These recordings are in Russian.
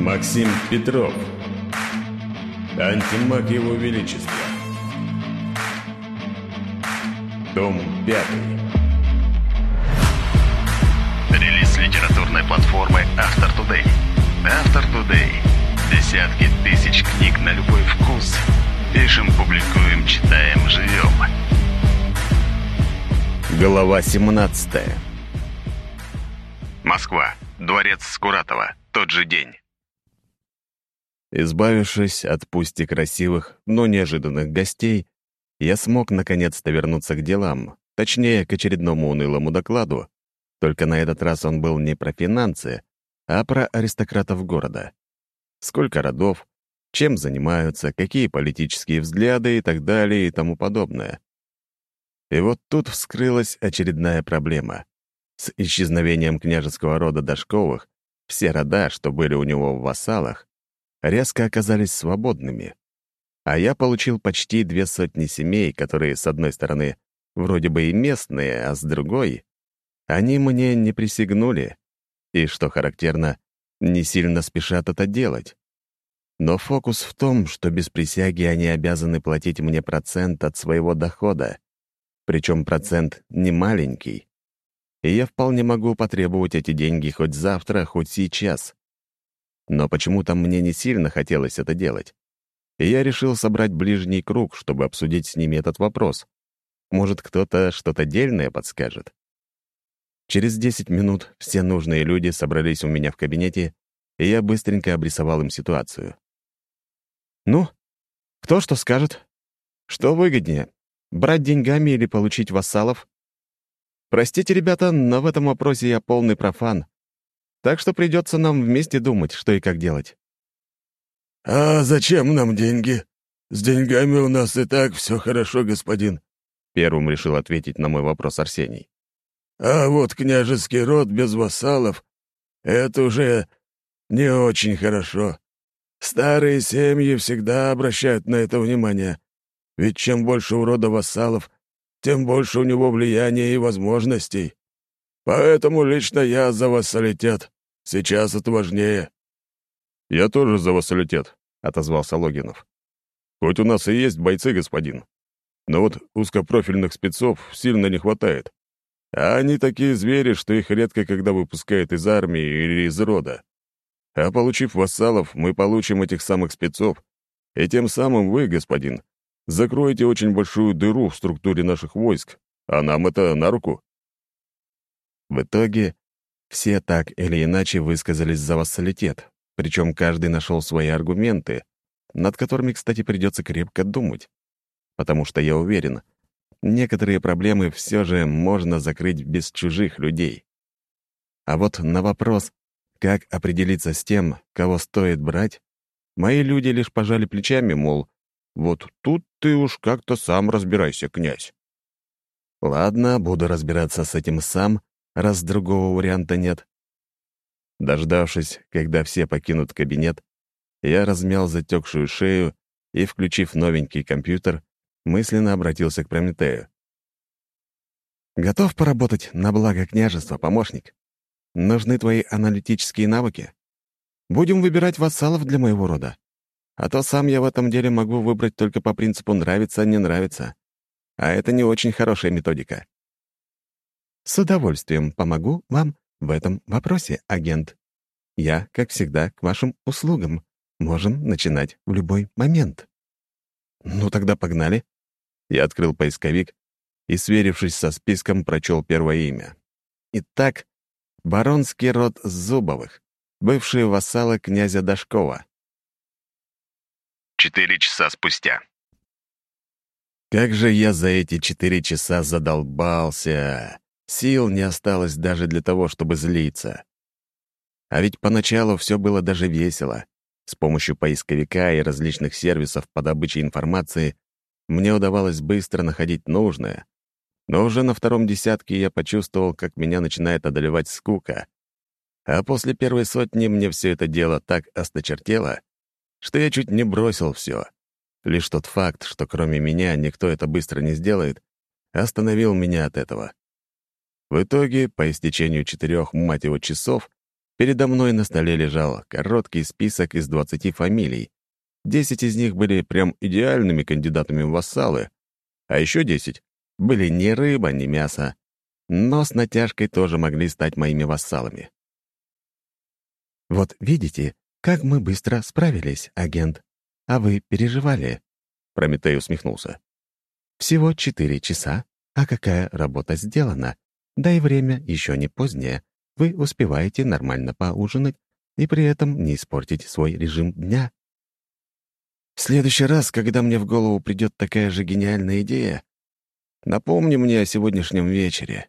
Максим Петров. Антимаг Его Величества. Том 5. Релиз литературной платформы Автор Today. Автор Today. Десятки тысяч книг на любой вкус. Пишем, публикуем, читаем, живем. Глава 17. Москва. Дворец Скуратова. Тот же день. Избавившись от пусть красивых, но неожиданных гостей, я смог наконец-то вернуться к делам, точнее, к очередному унылому докладу. Только на этот раз он был не про финансы, а про аристократов города. Сколько родов, чем занимаются, какие политические взгляды и так далее и тому подобное. И вот тут вскрылась очередная проблема. С исчезновением княжеского рода Дашковых все рода, что были у него в вассалах, резко оказались свободными. А я получил почти две сотни семей, которые, с одной стороны, вроде бы и местные, а с другой, они мне не присягнули. И, что характерно, не сильно спешат это делать. Но фокус в том, что без присяги они обязаны платить мне процент от своего дохода. Причем процент не маленький. И я вполне могу потребовать эти деньги хоть завтра, хоть сейчас. Но почему-то мне не сильно хотелось это делать. И я решил собрать ближний круг, чтобы обсудить с ними этот вопрос. Может, кто-то что-то дельное подскажет. Через 10 минут все нужные люди собрались у меня в кабинете, и я быстренько обрисовал им ситуацию. «Ну, кто что скажет? Что выгоднее, брать деньгами или получить вассалов?» «Простите, ребята, но в этом вопросе я полный профан. Так что придется нам вместе думать, что и как делать». «А зачем нам деньги? С деньгами у нас и так все хорошо, господин», — первым решил ответить на мой вопрос Арсений. «А вот княжеский род без вассалов — это уже не очень хорошо. Старые семьи всегда обращают на это внимание, ведь чем больше у рода вассалов, тем больше у него влияния и возможностей. Поэтому лично я за вассалитет. Сейчас это важнее». «Я тоже за вассалитет», — отозвался Логинов. «Хоть у нас и есть бойцы, господин. Но вот узкопрофильных спецов сильно не хватает. А они такие звери, что их редко когда выпускают из армии или из рода. А получив вассалов, мы получим этих самых спецов, и тем самым вы, господин, закроете очень большую дыру в структуре наших войск, а нам это на руку». В итоге все так или иначе высказались за вассалитет, причем каждый нашел свои аргументы, над которыми, кстати, придется крепко думать. Потому что я уверен, некоторые проблемы все же можно закрыть без чужих людей. А вот на вопрос, как определиться с тем, кого стоит брать, мои люди лишь пожали плечами, мол, вот тут ты уж как-то сам разбирайся, князь. Ладно, буду разбираться с этим сам, раз другого варианта нет. Дождавшись, когда все покинут кабинет, я размял затекшую шею и, включив новенький компьютер, мысленно обратился к Прометею. «Готов поработать на благо княжества, помощник? Нужны твои аналитические навыки? Будем выбирать вассалов для моего рода. А то сам я в этом деле могу выбрать только по принципу «нравится, не нравится». А это не очень хорошая методика. С удовольствием помогу вам в этом вопросе, агент. Я, как всегда, к вашим услугам. Можем начинать в любой момент. Ну тогда погнали. Я открыл поисковик и, сверившись со списком, прочел первое имя. Итак, баронский род Зубовых, бывшие вассалы князя Дашкова. Четыре часа спустя. Как же я за эти четыре часа задолбался! Сил не осталось даже для того, чтобы злиться. А ведь поначалу все было даже весело. С помощью поисковика и различных сервисов по добыче информации мне удавалось быстро находить нужное. Но уже на втором десятке я почувствовал, как меня начинает одолевать скука. А после первой сотни мне все это дело так осточертело, что я чуть не бросил все. Лишь тот факт, что кроме меня никто это быстро не сделает, остановил меня от этого. В итоге, по истечению четырех, мать его, часов, Передо мной на столе лежал короткий список из 20 фамилий. Десять из них были прям идеальными кандидатами в вассалы, а еще десять были ни рыба, ни мясо, но с натяжкой тоже могли стать моими вассалами. «Вот видите, как мы быстро справились, агент. А вы переживали?» Прометей усмехнулся. «Всего четыре часа, а какая работа сделана? Да и время еще не позднее. Вы успеваете нормально поужинать и при этом не испортить свой режим дня. В следующий раз, когда мне в голову придет такая же гениальная идея, напомни мне о сегодняшнем вечере.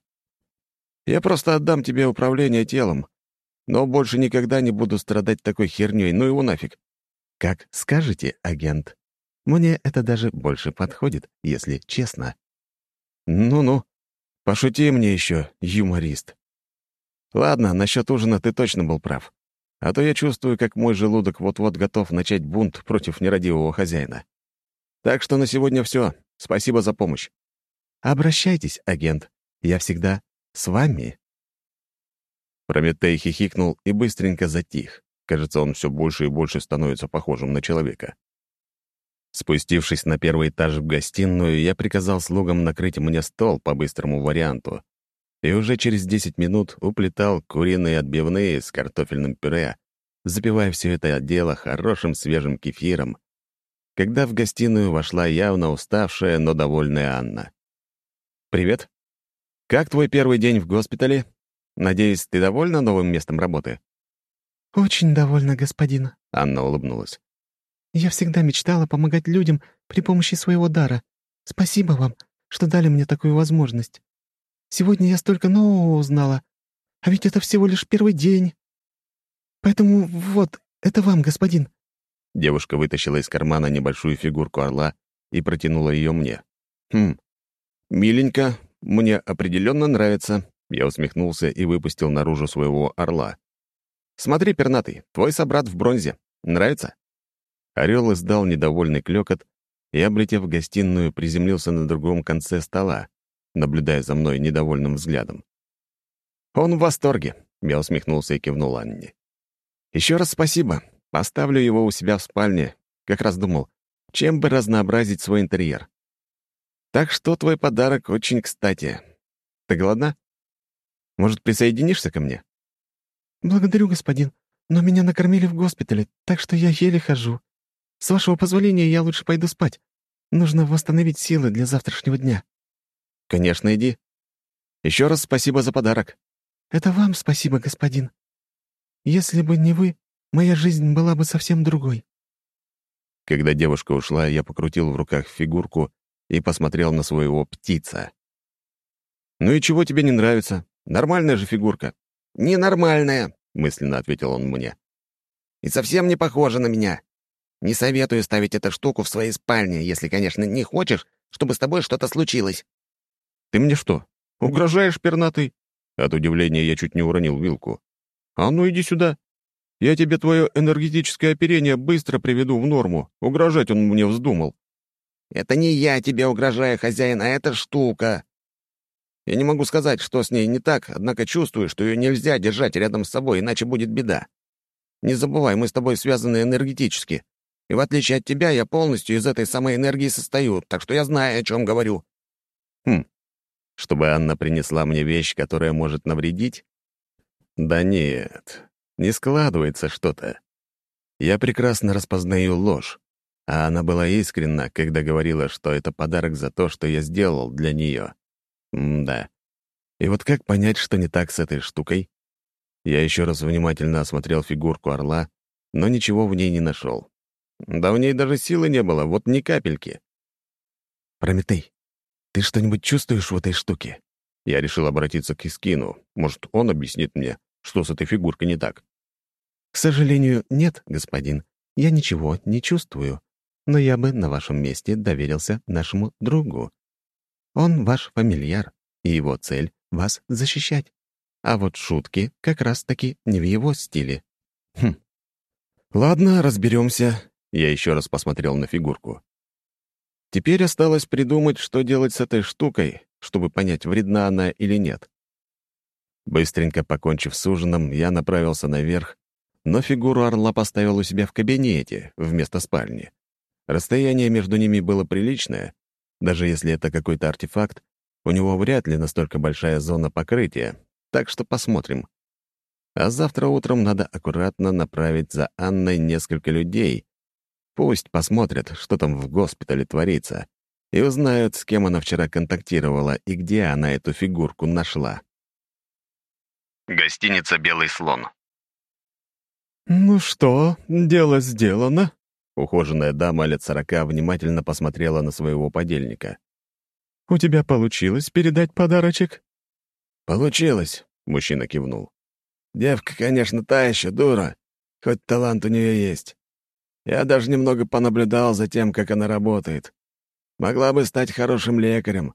Я просто отдам тебе управление телом, но больше никогда не буду страдать такой херней, ну его нафиг. Как скажете, агент. Мне это даже больше подходит, если честно. Ну-ну, пошути мне еще, юморист. Ладно, насчет ужина ты точно был прав. А то я чувствую, как мой желудок вот-вот готов начать бунт против нерадивого хозяина. Так что на сегодня все. Спасибо за помощь. Обращайтесь, агент. Я всегда с вами. Прометей хихикнул и быстренько затих. Кажется, он все больше и больше становится похожим на человека. Спустившись на первый этаж в гостиную, я приказал слугам накрыть мне стол по быстрому варианту, и уже через 10 минут уплетал куриные отбивные с картофельным пюре, запивая все это дело хорошим свежим кефиром, когда в гостиную вошла явно уставшая, но довольная Анна. «Привет. Как твой первый день в госпитале? Надеюсь, ты довольна новым местом работы?» «Очень довольна, господин», — Анна улыбнулась. «Я всегда мечтала помогать людям при помощи своего дара. Спасибо вам, что дали мне такую возможность. Сегодня я столько нового узнала. А ведь это всего лишь первый день. Поэтому вот, это вам, господин». Девушка вытащила из кармана небольшую фигурку орла и протянула ее мне. «Хм, миленько, мне определенно нравится». Я усмехнулся и выпустил наружу своего орла. «Смотри, пернатый, твой собрат в бронзе. Нравится?» Орел издал недовольный клёкот и, облетев в гостиную, приземлился на другом конце стола, наблюдая за мной недовольным взглядом. «Он в восторге», — я усмехнулся и кивнул Анне. «Еще раз спасибо. Поставлю его у себя в спальне. Как раз думал, чем бы разнообразить свой интерьер. Так что твой подарок очень кстати. Ты голодна? Может, присоединишься ко мне?» «Благодарю, господин, но меня накормили в госпитале, так что я еле хожу. С вашего позволения я лучше пойду спать. Нужно восстановить силы для завтрашнего дня». «Конечно, иди. Еще раз спасибо за подарок». «Это вам спасибо, господин. Если бы не вы, моя жизнь была бы совсем другой». Когда девушка ушла, я покрутил в руках фигурку и посмотрел на своего птица. «Ну и чего тебе не нравится? Нормальная же фигурка». «Ненормальная», — мысленно ответил он мне. «И совсем не похожа на меня. Не советую ставить эту штуку в своей спальне, если, конечно, не хочешь, чтобы с тобой что-то случилось». «Ты мне что, угрожаешь, пернатый?» От удивления я чуть не уронил вилку. «А ну иди сюда. Я тебе твое энергетическое оперение быстро приведу в норму. Угрожать он мне вздумал». «Это не я тебе угрожаю, хозяин, а эта штука». Я не могу сказать, что с ней не так, однако чувствую, что ее нельзя держать рядом с собой, иначе будет беда. Не забывай, мы с тобой связаны энергетически. И в отличие от тебя, я полностью из этой самой энергии состою, так что я знаю, о чем говорю. Хм, чтобы Анна принесла мне вещь, которая может навредить? Да нет, не складывается что-то. Я прекрасно распознаю ложь, а она была искренна, когда говорила, что это подарок за то, что я сделал для нее. да. И вот как понять, что не так с этой штукой? Я еще раз внимательно осмотрел фигурку орла, но ничего в ней не нашел. Да в ней даже силы не было, вот ни капельки. «Прометей, ты что-нибудь чувствуешь в этой штуке?» Я решил обратиться к Искину. Может, он объяснит мне, что с этой фигуркой не так. «К сожалению, нет, господин. Я ничего не чувствую. Но я бы на вашем месте доверился нашему другу. Он ваш фамильяр, и его цель — вас защищать. А вот шутки как раз-таки не в его стиле. Хм. Ладно, разберемся. Я еще раз посмотрел на фигурку. Теперь осталось придумать, что делать с этой штукой, чтобы понять, вредна она или нет. Быстренько покончив с ужином, я направился наверх, но фигуру орла поставил у себя в кабинете вместо спальни. Расстояние между ними было приличное. Даже если это какой-то артефакт, у него вряд ли настолько большая зона покрытия, так что посмотрим. А завтра утром надо аккуратно направить за Анной несколько людей. Пусть посмотрят, что там в госпитале творится, и узнают, с кем она вчера контактировала и где она эту фигурку нашла. Гостиница «Белый слон». «Ну что, дело сделано?» Ухоженная дама лет сорока внимательно посмотрела на своего подельника. «У тебя получилось передать подарочек?» «Получилось», — мужчина кивнул. «Девка, конечно, та еще дура, хоть талант у нее есть. Я даже немного понаблюдал за тем, как она работает. Могла бы стать хорошим лекарем,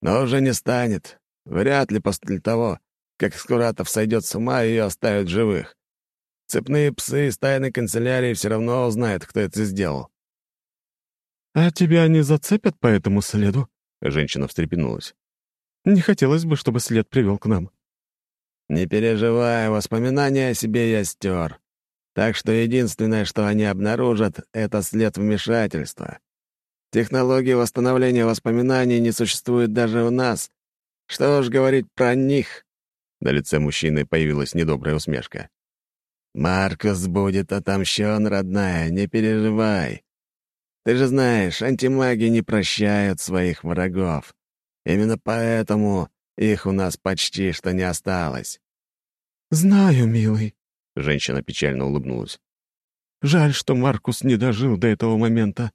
но уже не станет. Вряд ли после того, как Скуратов сойдет с ума и ее оставят живых. Цепные псы из тайной канцелярии все равно узнают, кто это сделал. «А тебя не зацепят по этому следу?» Женщина встрепенулась. «Не хотелось бы, чтобы след привел к нам». «Не переживай, воспоминания о себе я стер. Так что единственное, что они обнаружат, — это след вмешательства. Технологии восстановления воспоминаний не существует даже у нас. Что уж говорить про них?» На лице мужчины появилась недобрая усмешка. «Маркус будет отомщен, родная, не переживай. Ты же знаешь, антимаги не прощают своих врагов. Именно поэтому их у нас почти что не осталось». «Знаю, милый», — женщина печально улыбнулась. «Жаль, что Маркус не дожил до этого момента.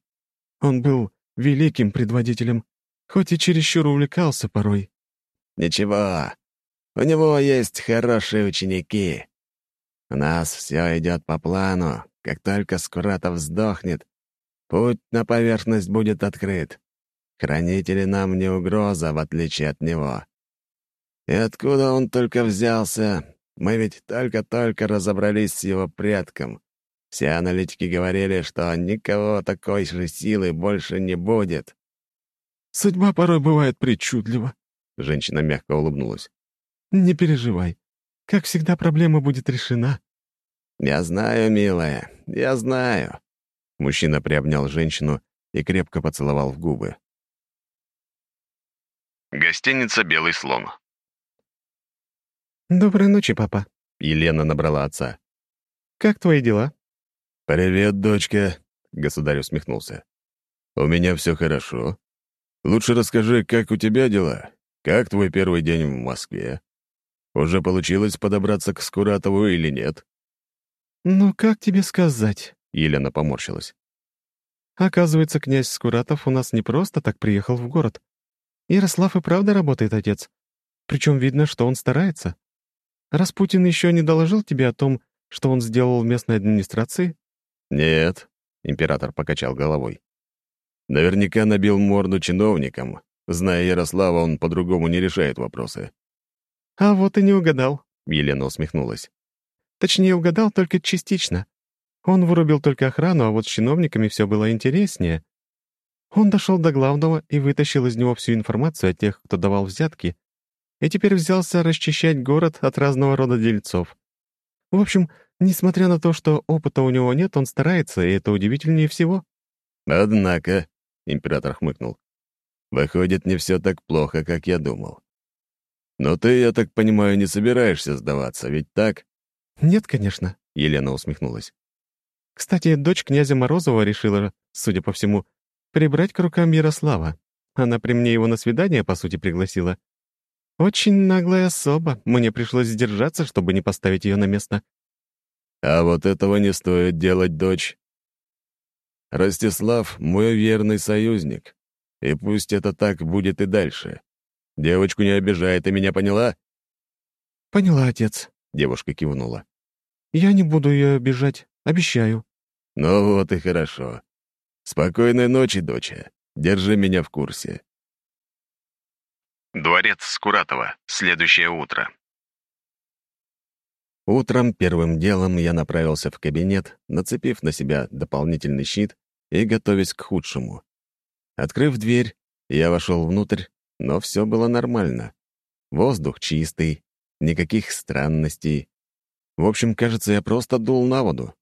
Он был великим предводителем, хоть и чересчур увлекался порой». «Ничего, у него есть хорошие ученики. У нас все идет по плану. Как только Скуратов сдохнет, путь на поверхность будет открыт. Хранители нам не угроза, в отличие от него. И откуда он только взялся? Мы ведь только-только разобрались с его предком. Все аналитики говорили, что никого такой же силы больше не будет. «Судьба порой бывает причудлива», — женщина мягко улыбнулась. «Не переживай. Как всегда, проблема будет решена». «Я знаю, милая, я знаю». Мужчина приобнял женщину и крепко поцеловал в губы. Гостиница «Белый слон». «Доброй ночи, папа». Елена набрала отца. «Как твои дела?» «Привет, дочка», — государь усмехнулся. «У меня все хорошо. Лучше расскажи, как у тебя дела? Как твой первый день в Москве?» Уже получилось подобраться к Скуратову или нет?» «Ну, как тебе сказать?» — Елена поморщилась. «Оказывается, князь Скуратов у нас не просто так приехал в город. Ярослав и правда работает отец. Причем видно, что он старается. Распутин еще не доложил тебе о том, что он сделал в местной администрации?» «Нет», — император покачал головой. «Наверняка набил морду чиновникам. Зная Ярослава, он по-другому не решает вопросы. «А вот и не угадал», — Елена усмехнулась. «Точнее, угадал только частично. Он вырубил только охрану, а вот с чиновниками все было интереснее. Он дошел до главного и вытащил из него всю информацию о тех, кто давал взятки, и теперь взялся расчищать город от разного рода дельцов. В общем, несмотря на то, что опыта у него нет, он старается, и это удивительнее всего». «Однако», — император хмыкнул, — «выходит, не все так плохо, как я думал. «Но ты, я так понимаю, не собираешься сдаваться, ведь так?» «Нет, конечно», — Елена усмехнулась. «Кстати, дочь князя Морозова решила, судя по всему, прибрать к рукам Ярослава. Она при мне его на свидание, по сути, пригласила. Очень наглая особа, мне пришлось сдержаться, чтобы не поставить ее на место». «А вот этого не стоит делать, дочь. Ростислав — мой верный союзник, и пусть это так будет и дальше. Девочку не обижай, ты меня поняла?» «Поняла, отец», — девушка кивнула. «Я не буду ее обижать, обещаю». «Ну вот и хорошо. Спокойной ночи, доча. Держи меня в курсе». Дворец Скуратова. Следующее утро. Утром первым делом я направился в кабинет, нацепив на себя дополнительный щит и готовясь к худшему. Открыв дверь, я вошел внутрь но все было нормально. Воздух чистый, никаких странностей. В общем, кажется, я просто дул на воду.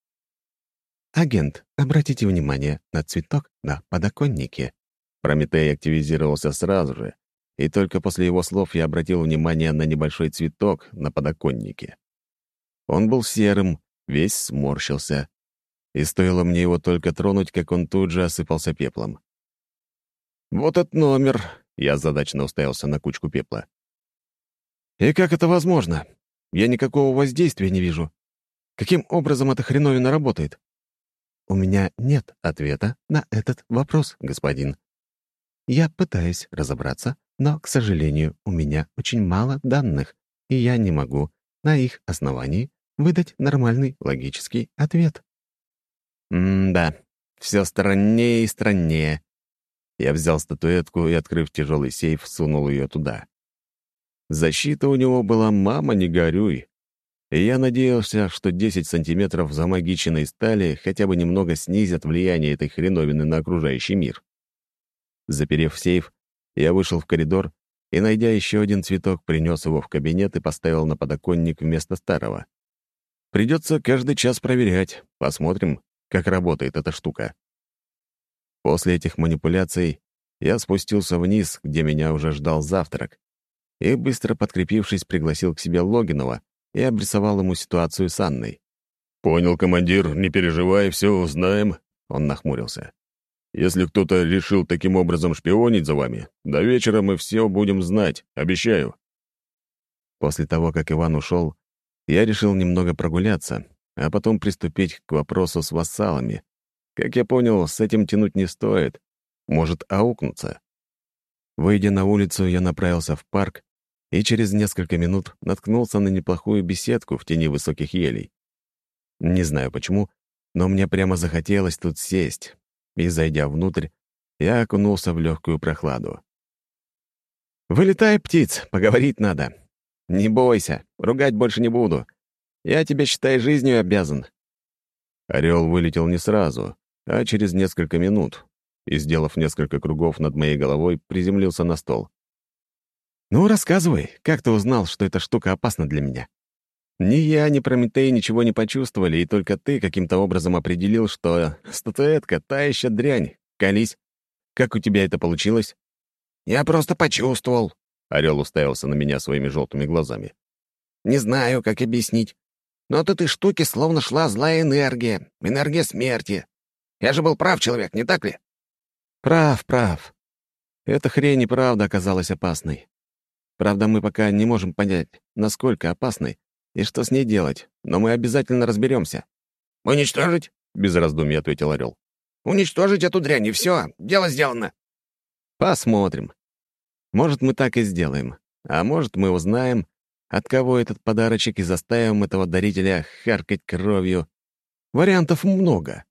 «Агент, обратите внимание на цветок на подоконнике». Прометей активизировался сразу же, и только после его слов я обратил внимание на небольшой цветок на подоконнике. Он был серым, весь сморщился, и стоило мне его только тронуть, как он тут же осыпался пеплом. «Вот этот номер!» — я задачно уставился на кучку пепла. «И как это возможно? Я никакого воздействия не вижу. Каким образом эта хреновина работает?» «У меня нет ответа на этот вопрос, господин. Я пытаюсь разобраться, но, к сожалению, у меня очень мало данных, и я не могу на их основании выдать нормальный логический ответ». М-да, все страннее и страннее. Я взял статуэтку и, открыв тяжелый сейф, сунул ее туда. Защита у него была «мама, не горюй», и я надеялся, что 10 сантиметров замагиченной стали хотя бы немного снизят влияние этой хреновины на окружающий мир. Заперев сейф, я вышел в коридор и, найдя еще один цветок, принес его в кабинет и поставил на подоконник вместо старого. Придется каждый час проверять. Посмотрим, как работает эта штука. После этих манипуляций я спустился вниз, где меня уже ждал завтрак, и, быстро подкрепившись, пригласил к себе Логинова и обрисовал ему ситуацию с Анной. «Понял, командир, не переживай, все узнаем», — он нахмурился. «Если кто-то решил таким образом шпионить за вами, до вечера мы все будем знать, обещаю». После того, как Иван ушел, я решил немного прогуляться, а потом приступить к вопросу с вассалами. Как я понял, с этим тянуть не стоит. Может аукнуться. Выйдя на улицу, я направился в парк и через несколько минут наткнулся на неплохую беседку в тени высоких елей. Не знаю почему, но мне прямо захотелось тут сесть, и, зайдя внутрь, я окунулся в легкую прохладу. «Вылетай, птиц, поговорить надо. Не бойся, ругать больше не буду. Я тебе, считай, жизнью обязан». Орел вылетел не сразу, а через несколько минут, и, сделав несколько кругов над моей головой, приземлился на стол. «Ну, рассказывай, как ты узнал, что эта штука опасна для меня? Ни я, ни Прометей ничего не почувствовали, и только ты каким-то образом определил, что статуэтка — та еще дрянь. Колись. Как у тебя это получилось?» «Я просто почувствовал», — Орел уставился на меня своими желтыми глазами. «Не знаю, как объяснить. Но от этой штуки словно шла злая энергия, энергия смерти. Я же был прав человек, не так ли? Прав, прав. Эта хрень и правда оказалась опасной. Правда, мы пока не можем понять, насколько опасной и что с ней делать, но мы обязательно разберемся. «Уничтожить?» — без раздумий ответил Орел. «Уничтожить эту дрянь, и все, дело сделано». «Посмотрим. Может, мы так и сделаем, а может, мы узнаем, от кого этот подарочек и заставим этого дарителя харкать кровью? Вариантов много.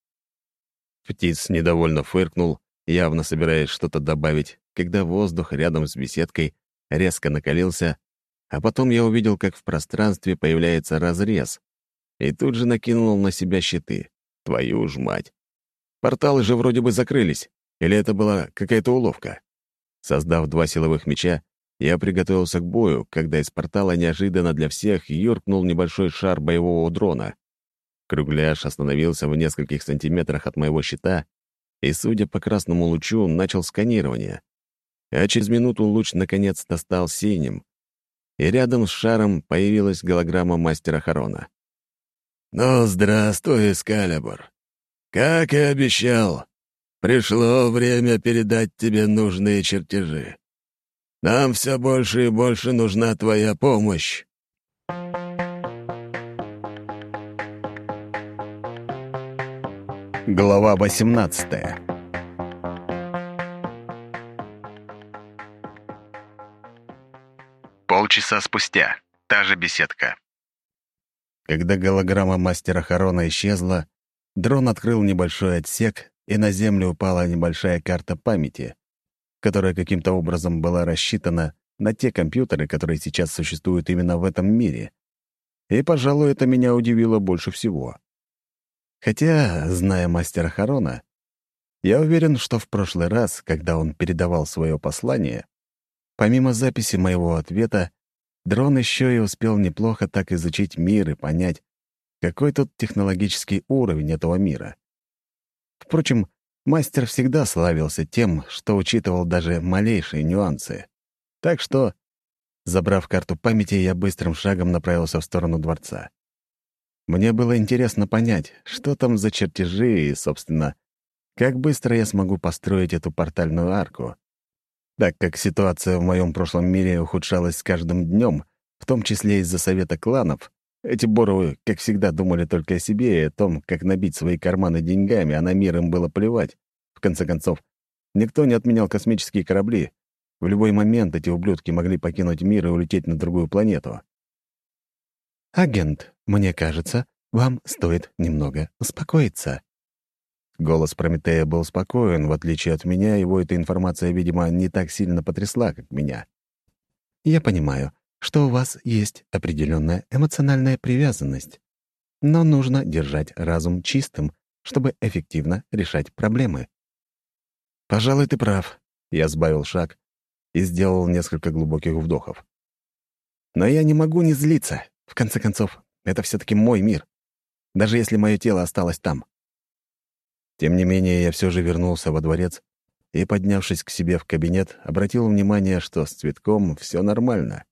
Птиц недовольно фыркнул, явно собираясь что-то добавить, когда воздух рядом с беседкой резко накалился, а потом я увидел, как в пространстве появляется разрез, и тут же накинул на себя щиты. Твою ж мать! Порталы же вроде бы закрылись, или это была какая-то уловка? Создав два силовых меча, я приготовился к бою, когда из портала неожиданно для всех юркнул небольшой шар боевого дрона. Кругляш остановился в нескольких сантиметрах от моего щита и, судя по красному лучу, начал сканирование. А через минуту луч наконец-то стал синим, и рядом с шаром появилась голограмма мастера Харона. «Ну, здравствуй, Эскалибур. Как и обещал, пришло время передать тебе нужные чертежи. Нам все больше и больше нужна твоя помощь». Глава 18 Полчаса спустя. Та же беседка. Когда голограмма мастера Харона исчезла, дрон открыл небольшой отсек, и на землю упала небольшая карта памяти, которая каким-то образом была рассчитана на те компьютеры, которые сейчас существуют именно в этом мире. И, пожалуй, это меня удивило больше всего. Хотя, зная мастера Харона, я уверен, что в прошлый раз, когда он передавал свое послание, помимо записи моего ответа, дрон еще и успел неплохо так изучить мир и понять, какой тут технологический уровень этого мира. Впрочем, мастер всегда славился тем, что учитывал даже малейшие нюансы. Так что, забрав карту памяти, я быстрым шагом направился в сторону дворца. Мне было интересно понять, что там за чертежи и, собственно, как быстро я смогу построить эту портальную арку. Так как ситуация в моем прошлом мире ухудшалась с каждым днем, в том числе из-за совета кланов, эти Боровы, как всегда, думали только о себе и о том, как набить свои карманы деньгами, а на мир им было плевать. В конце концов, никто не отменял космические корабли. В любой момент эти ублюдки могли покинуть мир и улететь на другую планету. «Агент, мне кажется, вам стоит немного успокоиться». Голос Прометея был спокоен, в отличие от меня, его эта информация, видимо, не так сильно потрясла, как меня. «Я понимаю, что у вас есть определенная эмоциональная привязанность, но нужно держать разум чистым, чтобы эффективно решать проблемы». «Пожалуй, ты прав», — я сбавил шаг и сделал несколько глубоких вдохов. «Но я не могу не злиться. В конце концов, это все таки мой мир, даже если мое тело осталось там. Тем не менее, я все же вернулся во дворец и, поднявшись к себе в кабинет, обратил внимание, что с цветком все нормально.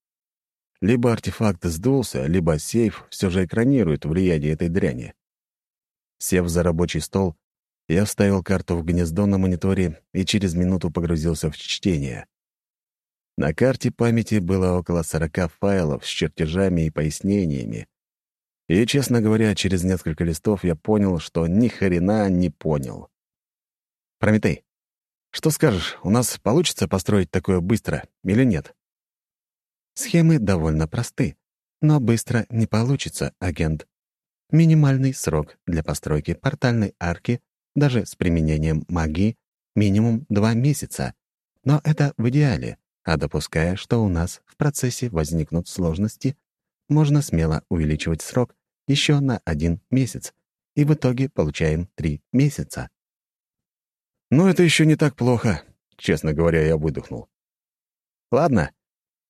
Либо артефакт сдулся, либо сейф все же экранирует влияние этой дряни. Сев за рабочий стол, я вставил карту в гнездо на мониторе и через минуту погрузился в чтение. На карте памяти было около 40 файлов с чертежами и пояснениями. И, честно говоря, через несколько листов я понял, что ни хрена не понял. «Прометей, что скажешь, у нас получится построить такое быстро или нет?» Схемы довольно просты, но быстро не получится, агент. Минимальный срок для постройки портальной арки, даже с применением магии, минимум два месяца. Но это в идеале. А допуская, что у нас в процессе возникнут сложности, можно смело увеличивать срок еще на один месяц, и в итоге получаем три месяца. «Ну, это еще не так плохо», — честно говоря, я выдохнул. «Ладно,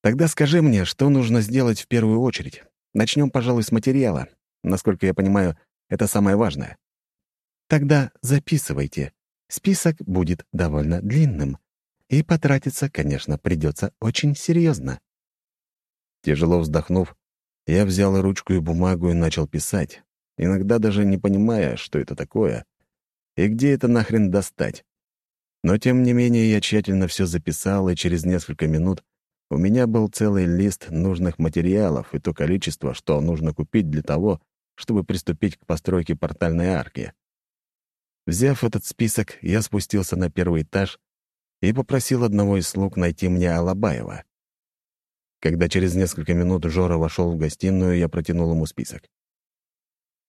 тогда скажи мне, что нужно сделать в первую очередь. Начнем, пожалуй, с материала. Насколько я понимаю, это самое важное. Тогда записывайте. Список будет довольно длинным, и потратиться, конечно, придется очень серьезно. Тяжело вздохнув, я взял ручку и бумагу и начал писать, иногда даже не понимая, что это такое и где это нахрен достать. Но, тем не менее, я тщательно все записал, и через несколько минут у меня был целый лист нужных материалов и то количество, что нужно купить для того, чтобы приступить к постройке портальной арки. Взяв этот список, я спустился на первый этаж и попросил одного из слуг найти мне Алабаева. Когда через несколько минут Жора вошел в гостиную, я протянул ему список.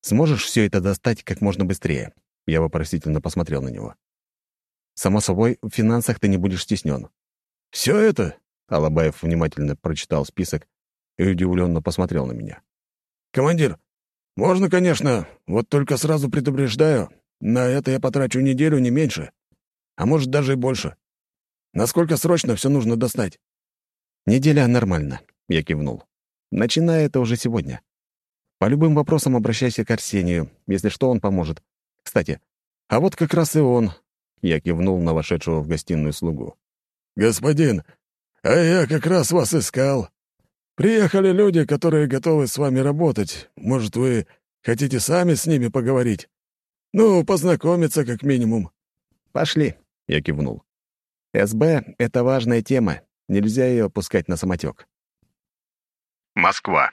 «Сможешь все это достать как можно быстрее?» Я вопросительно посмотрел на него. «Само собой, в финансах ты не будешь стеснен». «Все это?» — Алабаев внимательно прочитал список и удивленно посмотрел на меня. «Командир, можно, конечно, вот только сразу предупреждаю, на это я потрачу неделю, не меньше, а может, даже и больше. Насколько срочно все нужно достать?» «Неделя нормально», — я кивнул. «Начиная это уже сегодня. По любым вопросам обращайся к Арсению, если что, он поможет. Кстати, а вот как раз и он», — я кивнул на вошедшего в гостиную слугу. «Господин, а я как раз вас искал. Приехали люди, которые готовы с вами работать. Может, вы хотите сами с ними поговорить? Ну, познакомиться как минимум». «Пошли», — я кивнул. СБ — это важная тема, нельзя ее опускать на самотек. Москва.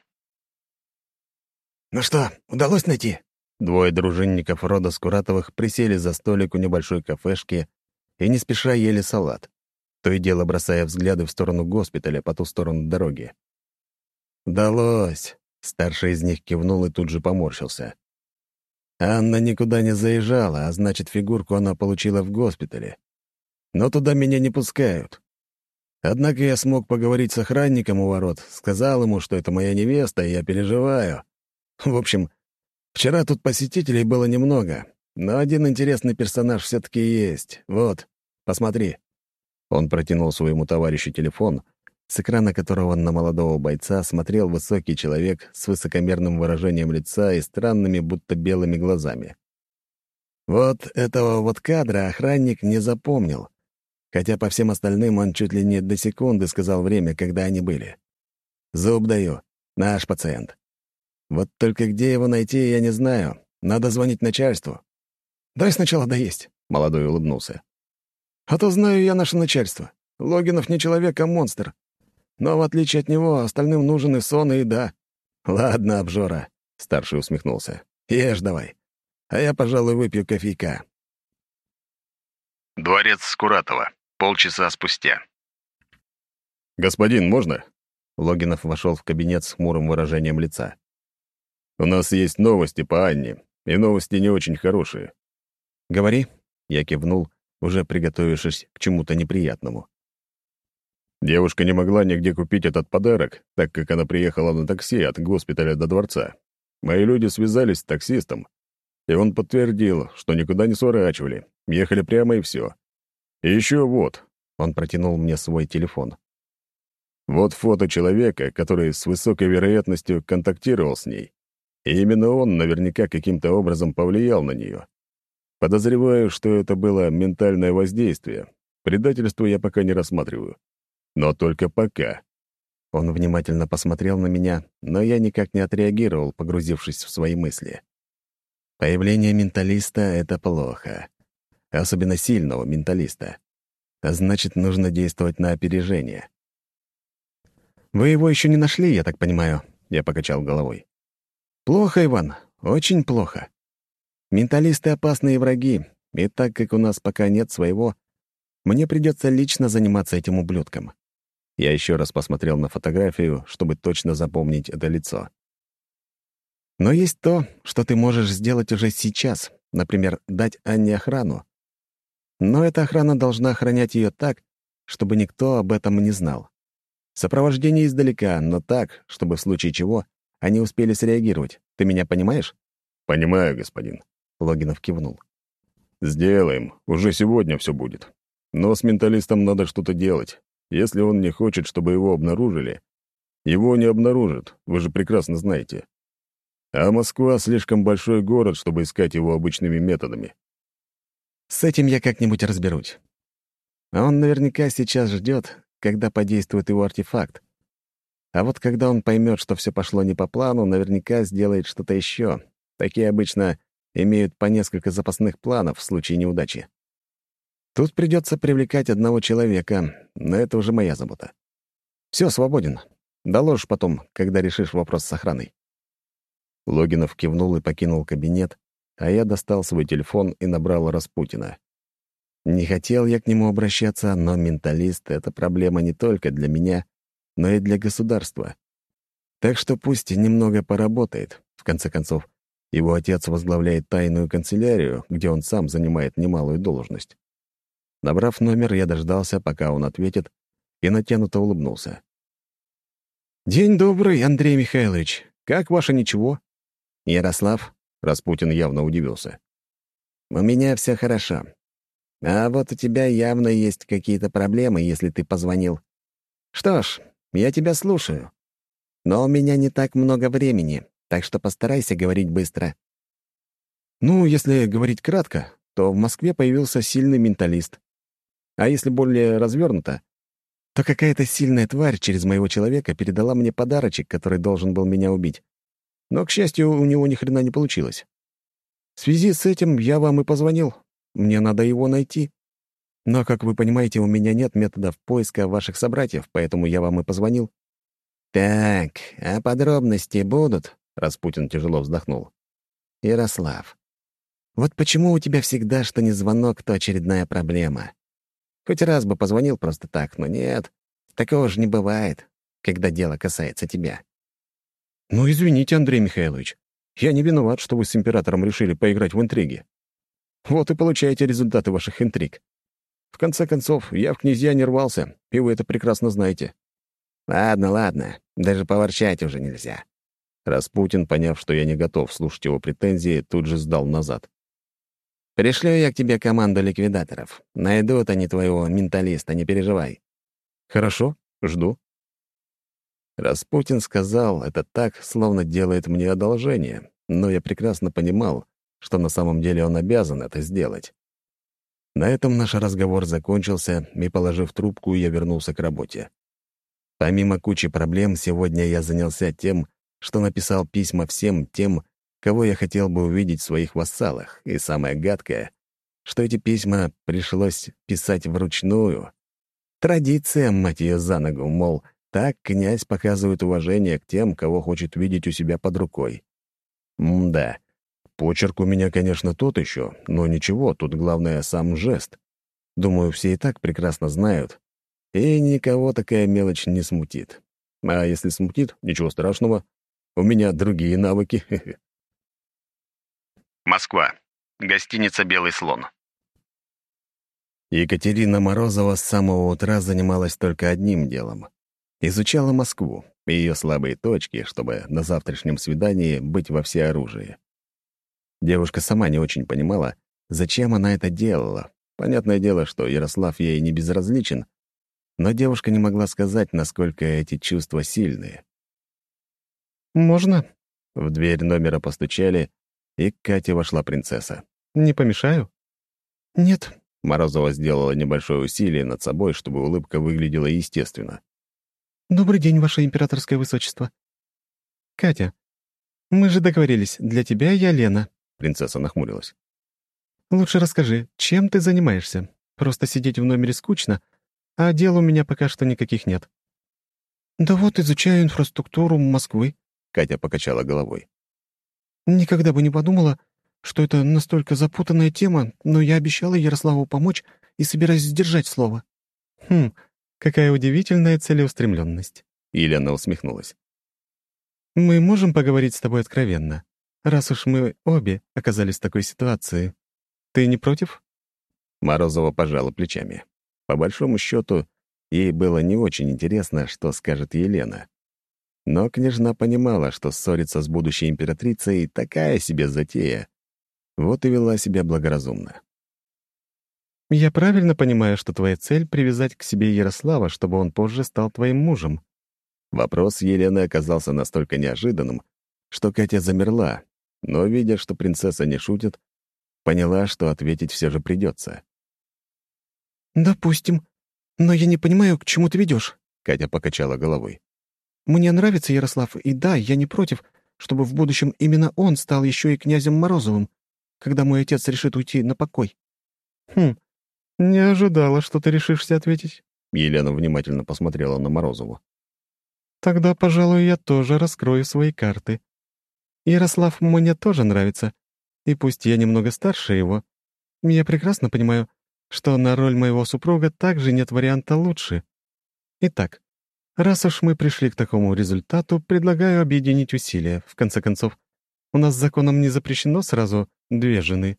«Ну что, удалось найти?» Двое дружинников рода Скуратовых присели за столик у небольшой кафешки и не спеша ели салат, то и дело бросая взгляды в сторону госпиталя по ту сторону дороги. «Удалось!» — старший из них кивнул и тут же поморщился. Анна никуда не заезжала, а значит, фигурку она получила в госпитале но туда меня не пускают. Однако я смог поговорить с охранником у ворот, сказал ему, что это моя невеста, и я переживаю. В общем, вчера тут посетителей было немного, но один интересный персонаж все таки есть. Вот, посмотри. Он протянул своему товарищу телефон, с экрана которого на молодого бойца смотрел высокий человек с высокомерным выражением лица и странными, будто белыми глазами. Вот этого вот кадра охранник не запомнил, хотя по всем остальным он чуть ли не до секунды сказал время, когда они были. Зуб даю, наш пациент. Вот только где его найти, я не знаю. Надо звонить начальству. «Дай сначала доесть», — молодой улыбнулся. «А то знаю я наше начальство. Логинов не человек, а монстр. Но в отличие от него, остальным нужен и сон, и еда». «Ладно, обжора», — старший усмехнулся. «Ешь давай. А я, пожалуй, выпью кофейка». Дворец Скуратова. Полчаса спустя. «Господин, можно?» Логинов вошел в кабинет с хмурым выражением лица. «У нас есть новости по Анне, и новости не очень хорошие». «Говори», — я кивнул, уже приготовившись к чему-то неприятному. Девушка не могла нигде купить этот подарок, так как она приехала на такси от госпиталя до дворца. Мои люди связались с таксистом, и он подтвердил, что никуда не сворачивали, ехали прямо и все. Еще вот, он протянул мне свой телефон. Вот фото человека, который с высокой вероятностью контактировал с ней. И именно он наверняка каким-то образом повлиял на нее. Подозреваю, что это было ментальное воздействие. Предательство я пока не рассматриваю. Но только пока. Он внимательно посмотрел на меня, но я никак не отреагировал, погрузившись в свои мысли. Появление менталиста — это плохо. Особенно сильного менталиста. А значит, нужно действовать на опережение. «Вы его еще не нашли, я так понимаю?» — я покачал головой. «Плохо, Иван, очень плохо. Менталисты — опасные враги, и так как у нас пока нет своего, мне придется лично заниматься этим ублюдком. Я еще раз посмотрел на фотографию, чтобы точно запомнить это лицо. Но есть то, что ты можешь сделать уже сейчас, например, дать Анне охрану. Но эта охрана должна охранять ее так, чтобы никто об этом не знал. Сопровождение издалека, но так, чтобы в случае чего они успели среагировать. Ты меня понимаешь? «Понимаю, господин», — Логинов кивнул. «Сделаем. Уже сегодня все будет. Но с менталистом надо что-то делать. Если он не хочет, чтобы его обнаружили, его не обнаружат, вы же прекрасно знаете. А Москва — слишком большой город, чтобы искать его обычными методами. С этим я как-нибудь разберусь. А он наверняка сейчас ждет, когда подействует его артефакт. А вот когда он поймет, что все пошло не по плану, наверняка сделает что-то еще. Такие обычно имеют по несколько запасных планов в случае неудачи. Тут придется привлекать одного человека, но это уже моя забота. Все, свободен. Доложишь потом, когда решишь вопрос с охраной. Логинов кивнул и покинул кабинет, а я достал свой телефон и набрал Распутина. Не хотел я к нему обращаться, но менталист — это проблема не только для меня, но и для государства. Так что пусть немного поработает. В конце концов, его отец возглавляет тайную канцелярию, где он сам занимает немалую должность. Набрав номер, я дождался, пока он ответит, и натянуто улыбнулся. «День добрый, Андрей Михайлович. Как ваше ничего?» «Ярослав?» — Распутин явно удивился. «У меня все хорошо. А вот у тебя явно есть какие-то проблемы, если ты позвонил. Что ж, я тебя слушаю. Но у меня не так много времени, так что постарайся говорить быстро». «Ну, если говорить кратко, то в Москве появился сильный менталист. А если более развернуто, то какая-то сильная тварь через моего человека передала мне подарочек, который должен был меня убить. Но, к счастью, у него ни хрена не получилось. В связи с этим я вам и позвонил. Мне надо его найти. Но, как вы понимаете, у меня нет методов поиска ваших собратьев, поэтому я вам и позвонил». «Так, а подробности будут?» — Распутин тяжело вздохнул. «Ярослав, вот почему у тебя всегда что не звонок, то очередная проблема. Хоть раз бы позвонил просто так, но нет. Такого же не бывает, когда дело касается тебя. «Ну, извините, Андрей Михайлович. Я не виноват, что вы с императором решили поиграть в интриги. Вот и получаете результаты ваших интриг. В конце концов, я в князья не рвался, и вы это прекрасно знаете». «Ладно, ладно. Даже поворчать уже нельзя». Распутин, поняв, что я не готов слушать его претензии, тут же сдал назад. Пришлю я к тебе команду ликвидаторов. Найдут они твоего менталиста, не переживай». «Хорошо, жду». Распутин сказал это так, словно делает мне одолжение, но я прекрасно понимал, что на самом деле он обязан это сделать. На этом наш разговор закончился, и, положив трубку, я вернулся к работе. Помимо кучи проблем, сегодня я занялся тем, что написал письма всем тем, кого я хотел бы увидеть в своих вассалах, и самое гадкое, что эти письма пришлось писать вручную. Традиция, мать ее за ногу, мол, так князь показывает уважение к тем, кого хочет видеть у себя под рукой. М-да, почерк у меня, конечно, тот еще, но ничего, тут главное сам жест. Думаю, все и так прекрасно знают, и никого такая мелочь не смутит. А если смутит, ничего страшного. У меня другие навыки. Москва. Гостиница «Белый слон». Екатерина Морозова с самого утра занималась только одним делом. Изучала Москву и ее слабые точки, чтобы на завтрашнем свидании быть во всеоружии. Девушка сама не очень понимала, зачем она это делала. Понятное дело, что Ярослав ей не безразличен, но девушка не могла сказать, насколько эти чувства сильные. «Можно?» В дверь номера постучали, и к Кате вошла принцесса. «Не помешаю?» «Нет», Морозова сделала небольшое усилие над собой, чтобы улыбка выглядела естественно. «Добрый день, Ваше Императорское Высочество». «Катя, мы же договорились, для тебя я Лена», — принцесса нахмурилась. «Лучше расскажи, чем ты занимаешься? Просто сидеть в номере скучно, а дел у меня пока что никаких нет». «Да вот изучаю инфраструктуру Москвы», — Катя покачала головой. «Никогда бы не подумала, что это настолько запутанная тема, но я обещала Ярославу помочь и собираюсь сдержать слово». «Хм, какая удивительная целеустремленность. Елена усмехнулась. «Мы можем поговорить с тобой откровенно, раз уж мы обе оказались в такой ситуации. Ты не против?» Морозова пожала плечами. По большому счету, ей было не очень интересно, что скажет Елена. Но княжна понимала, что ссориться с будущей императрицей — такая себе затея. Вот и вела себя благоразумно. «Я правильно понимаю, что твоя цель — привязать к себе Ярослава, чтобы он позже стал твоим мужем?» Вопрос Елены оказался настолько неожиданным, что Катя замерла, но, видя, что принцесса не шутит, поняла, что ответить все же придется. «Допустим. Но я не понимаю, к чему ты ведешь. Катя покачала головой. «Мне нравится Ярослав, и да, я не против, чтобы в будущем именно он стал еще и князем Морозовым когда мой отец решит уйти на покой». «Хм, не ожидала, что ты решишься ответить». Елена внимательно посмотрела на Морозову. «Тогда, пожалуй, я тоже раскрою свои карты. Ярослав мне тоже нравится, и пусть я немного старше его, я прекрасно понимаю, что на роль моего супруга также нет варианта лучше. Итак, раз уж мы пришли к такому результату, предлагаю объединить усилия. В конце концов, у нас законом не запрещено сразу две жены».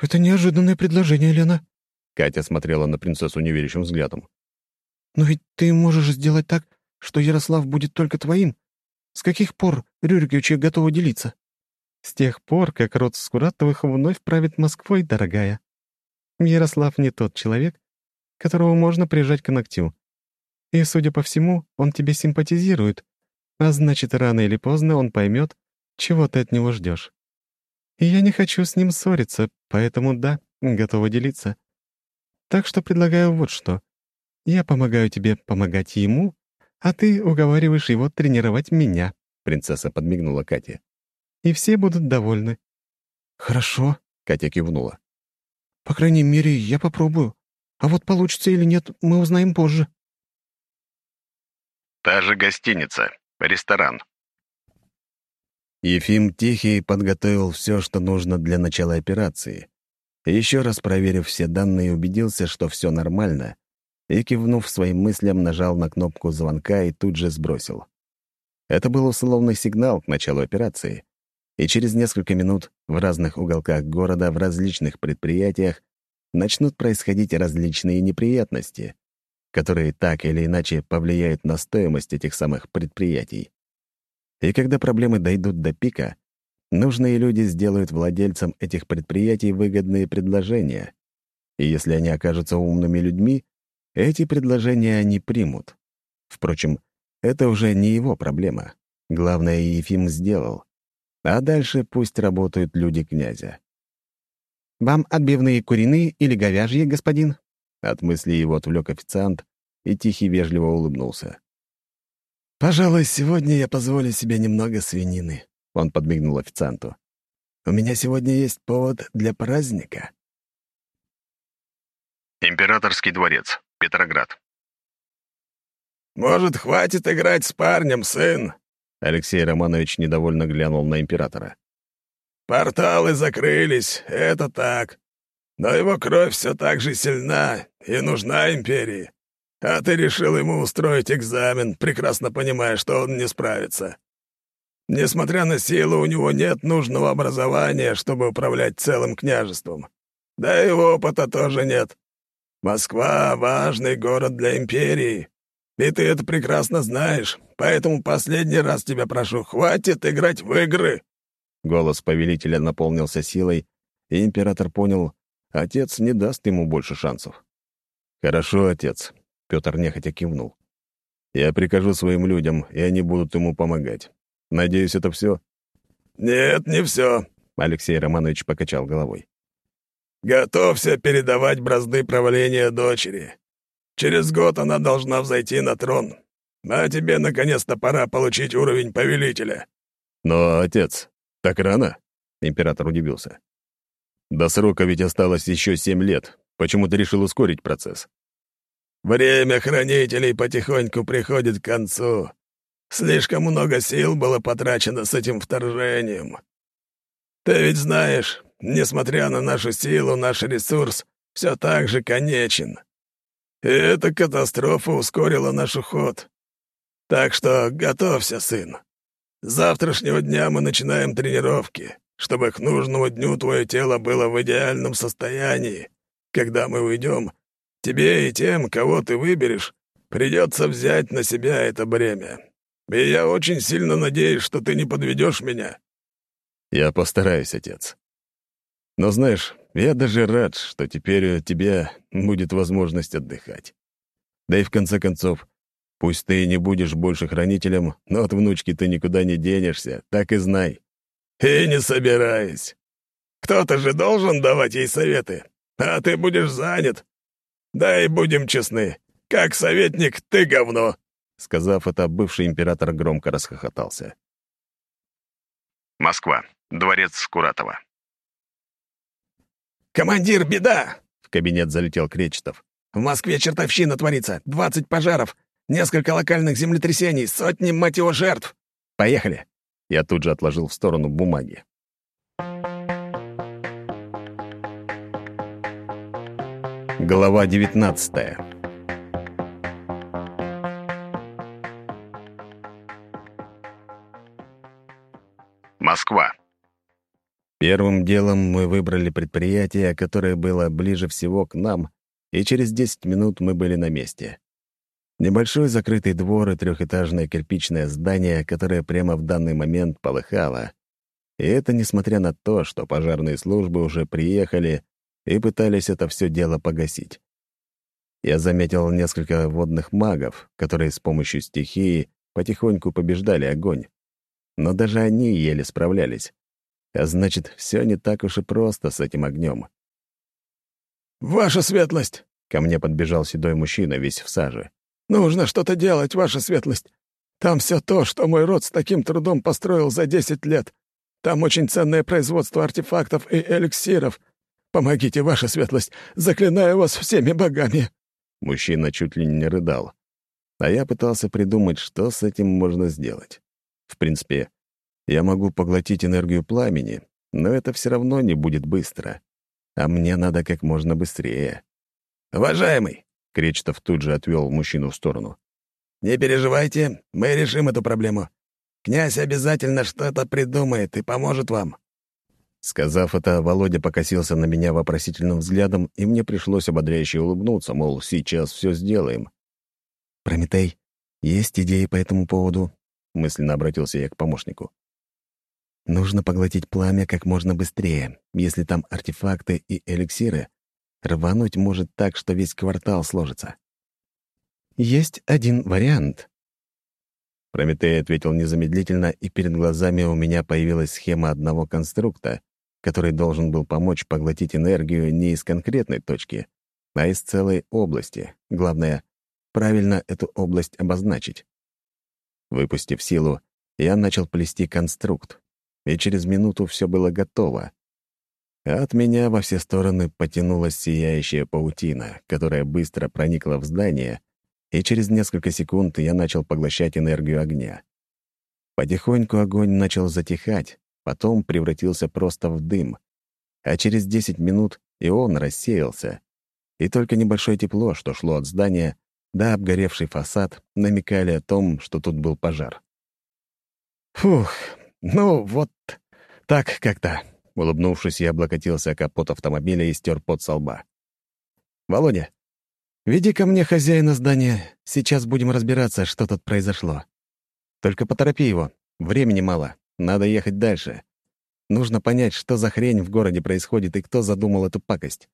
«Это неожиданное предложение, Лена». Катя смотрела на принцессу неверящим взглядом. «Но ведь ты можешь сделать так, что Ярослав будет только твоим. С каких пор Рюриковичи готовы делиться?» «С тех пор, как род Скуратовых вновь правит Москвой, дорогая. Ярослав не тот человек, которого можно прижать к ногтю. И, судя по всему, он тебе симпатизирует, а значит, рано или поздно он поймет, чего ты от него ждешь. И я не хочу с ним ссориться, поэтому да, готова делиться. Так что предлагаю вот что. Я помогаю тебе помогать ему, а ты уговариваешь его тренировать меня», — принцесса подмигнула Кате. «И все будут довольны». «Хорошо», — Катя кивнула. «По крайней мере, я попробую. А вот получится или нет, мы узнаем позже». Та же гостиница, ресторан. Ефим Тихий подготовил все, что нужно для начала операции. Еще раз проверив все данные, убедился, что все нормально, и, кивнув своим мыслям, нажал на кнопку звонка и тут же сбросил. Это был условный сигнал к началу операции, и через несколько минут в разных уголках города, в различных предприятиях начнут происходить различные неприятности, которые так или иначе повлияют на стоимость этих самых предприятий. И когда проблемы дойдут до пика, нужные люди сделают владельцам этих предприятий выгодные предложения. И если они окажутся умными людьми, эти предложения они примут. Впрочем, это уже не его проблема. Главное, Ефим сделал. А дальше пусть работают люди князя. «Вам отбивные куриные или говяжьи, господин?» От мысли его отвлек официант и Тихий вежливо улыбнулся. «Пожалуй, сегодня я позволю себе немного свинины», — он подмигнул официанту. «У меня сегодня есть повод для праздника». Императорский дворец, Петроград. «Может, хватит играть с парнем, сын?» Алексей Романович недовольно глянул на императора. «Порталы закрылись, это так. Но его кровь все так же сильна и нужна империи. А ты решил ему устроить экзамен, прекрасно понимая, что он не справится. Несмотря на силу, у него нет нужного образования, чтобы управлять целым княжеством. Да и опыта тоже нет. Москва — важный город для империи. И ты это прекрасно знаешь, поэтому последний раз тебя прошу, хватит играть в игры!» Голос повелителя наполнился силой, и император понял, отец не даст ему больше шансов. «Хорошо, отец», — Петр нехотя кивнул. «Я прикажу своим людям, и они будут ему помогать. Надеюсь, это все?» «Нет, не все», — Алексей Романович покачал головой. «Готовься передавать бразды правления дочери. Через год она должна взойти на трон. А тебе, наконец-то, пора получить уровень повелителя». «Но, отец, так рано?» — император удивился. «До срока ведь осталось еще семь лет. Почему ты решил ускорить процесс?» «Время хранителей потихоньку приходит к концу. Слишком много сил было потрачено с этим вторжением. Ты ведь знаешь, несмотря на нашу силу, наш ресурс все так же конечен. И эта катастрофа ускорила наш уход. Так что готовься, сын. С завтрашнего дня мы начинаем тренировки, чтобы к нужному дню твое тело было в идеальном состоянии. Когда мы уйдем, тебе и тем, кого ты выберешь, придется взять на себя это бремя. И я очень сильно надеюсь, что ты не подведешь меня». «Я постараюсь, отец. Но знаешь, я даже рад, что теперь у тебя будет возможность отдыхать. Да и в конце концов, пусть ты и не будешь больше хранителем, но от внучки ты никуда не денешься, так и знай. И не собираюсь. Кто-то же должен давать ей советы, а ты будешь занят. Да и будем честны, как советник ты говно. Сказав это, бывший император громко расхохотался. Москва. Дворец Скуратова. «Командир, беда!» — в кабинет залетел Кречетов. «В Москве чертовщина творится. Двадцать пожаров, несколько локальных землетрясений, сотни, мать его, жертв. Поехали!» Я тут же отложил в сторону бумаги. Глава девятнадцатая. Москва. Первым делом мы выбрали предприятие, которое было ближе всего к нам, и через 10 минут мы были на месте. Небольшой закрытый двор и трехэтажное кирпичное здание, которое прямо в данный момент полыхало. И это несмотря на то, что пожарные службы уже приехали и пытались это все дело погасить. Я заметил несколько водных магов, которые с помощью стихии потихоньку побеждали огонь. Но даже они еле справлялись. А значит, все не так уж и просто с этим огнем. «Ваша светлость!» — ко мне подбежал седой мужчина, весь в саже. «Нужно что-то делать, ваша светлость. Там все то, что мой род с таким трудом построил за десять лет. Там очень ценное производство артефактов и эликсиров. Помогите, ваша светлость, заклинаю вас всеми богами!» Мужчина чуть ли не рыдал. А я пытался придумать, что с этим можно сделать. В принципе, я могу поглотить энергию пламени, но это все равно не будет быстро. А мне надо как можно быстрее. «Уважаемый!» — Кречетов тут же отвел мужчину в сторону. «Не переживайте, мы решим эту проблему. Князь обязательно что-то придумает и поможет вам». Сказав это, Володя покосился на меня вопросительным взглядом, и мне пришлось ободряюще улыбнуться, мол, сейчас все сделаем. «Прометей, есть идеи по этому поводу?» — мысленно обратился я к помощнику. Нужно поглотить пламя как можно быстрее. Если там артефакты и эликсиры, рвануть может так, что весь квартал сложится. Есть один вариант. Прометей ответил незамедлительно, и перед глазами у меня появилась схема одного конструкта, который должен был помочь поглотить энергию не из конкретной точки, а из целой области. Главное — правильно эту область обозначить. Выпустив силу, я начал плести конструкт, и через минуту все было готово. от меня во все стороны потянулась сияющая паутина, которая быстро проникла в здание, и через несколько секунд я начал поглощать энергию огня. Потихоньку огонь начал затихать, потом превратился просто в дым, а через 10 минут и он рассеялся, и только небольшое тепло, что шло от здания, да обгоревший фасад, намекали о том, что тут был пожар. «Фух, ну вот так как-то», — улыбнувшись, я облокотился о капот автомобиля и стер пот со лба. «Володя, веди ко мне хозяина здания, сейчас будем разбираться, что тут произошло. Только поторопи его, времени мало, надо ехать дальше. Нужно понять, что за хрень в городе происходит и кто задумал эту пакость».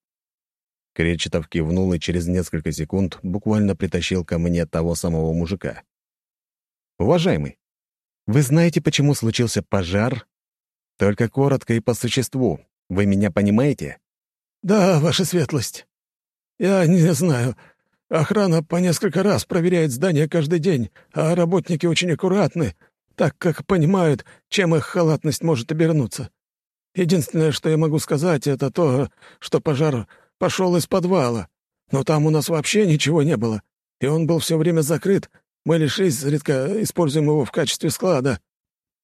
Кречетов кивнул и через несколько секунд буквально притащил ко мне того самого мужика. «Уважаемый, вы знаете, почему случился пожар? Только коротко и по существу. Вы меня понимаете?» «Да, ваша светлость. Я не знаю. Охрана по несколько раз проверяет здание каждый день, а работники очень аккуратны, так как понимают, чем их халатность может обернуться. Единственное, что я могу сказать, это то, что пожар пошел из подвала. Но там у нас вообще ничего не было, и он был все время закрыт. Мы лишь изредка используем его в качестве склада».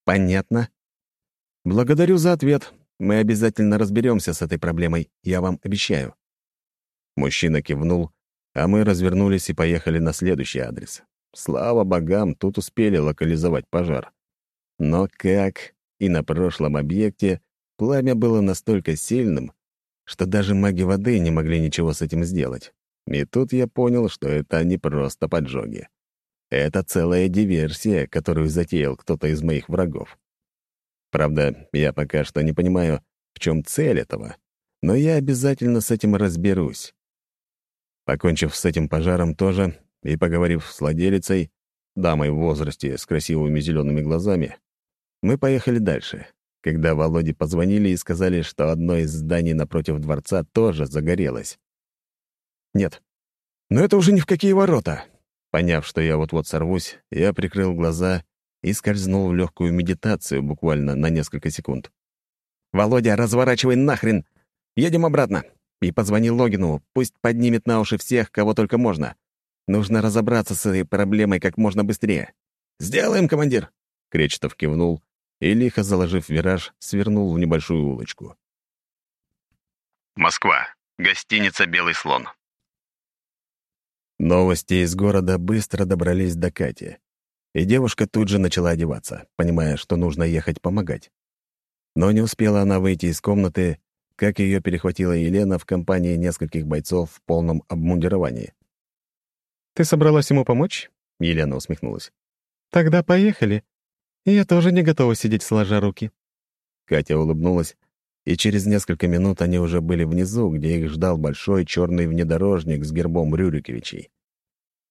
«Понятно. Благодарю за ответ. Мы обязательно разберемся с этой проблемой, я вам обещаю». Мужчина кивнул, а мы развернулись и поехали на следующий адрес. Слава богам, тут успели локализовать пожар. Но как и на прошлом объекте, пламя было настолько сильным, что даже маги воды не могли ничего с этим сделать. И тут я понял, что это не просто поджоги. Это целая диверсия, которую затеял кто-то из моих врагов. Правда, я пока что не понимаю, в чем цель этого, но я обязательно с этим разберусь. Покончив с этим пожаром тоже и поговорив с владелицей, дамой в возрасте с красивыми зелеными глазами, мы поехали дальше когда Володе позвонили и сказали, что одно из зданий напротив дворца тоже загорелось. «Нет, но это уже ни в какие ворота!» Поняв, что я вот-вот сорвусь, я прикрыл глаза и скользнул в легкую медитацию буквально на несколько секунд. «Володя, разворачивай нахрен! Едем обратно! И позвони Логину, пусть поднимет на уши всех, кого только можно. Нужно разобраться с этой проблемой как можно быстрее. Сделаем, командир!» Кречетов кивнул и, лихо заложив вираж, свернул в небольшую улочку. Москва. Гостиница «Белый слон». Новости из города быстро добрались до Кати, и девушка тут же начала одеваться, понимая, что нужно ехать помогать. Но не успела она выйти из комнаты, как ее перехватила Елена в компании нескольких бойцов в полном обмундировании. «Ты собралась ему помочь?» — Елена усмехнулась. «Тогда поехали. Я тоже не готова сидеть сложа руки». Катя улыбнулась, и через несколько минут они уже были внизу, где их ждал большой черный внедорожник с гербом Рюриковичей.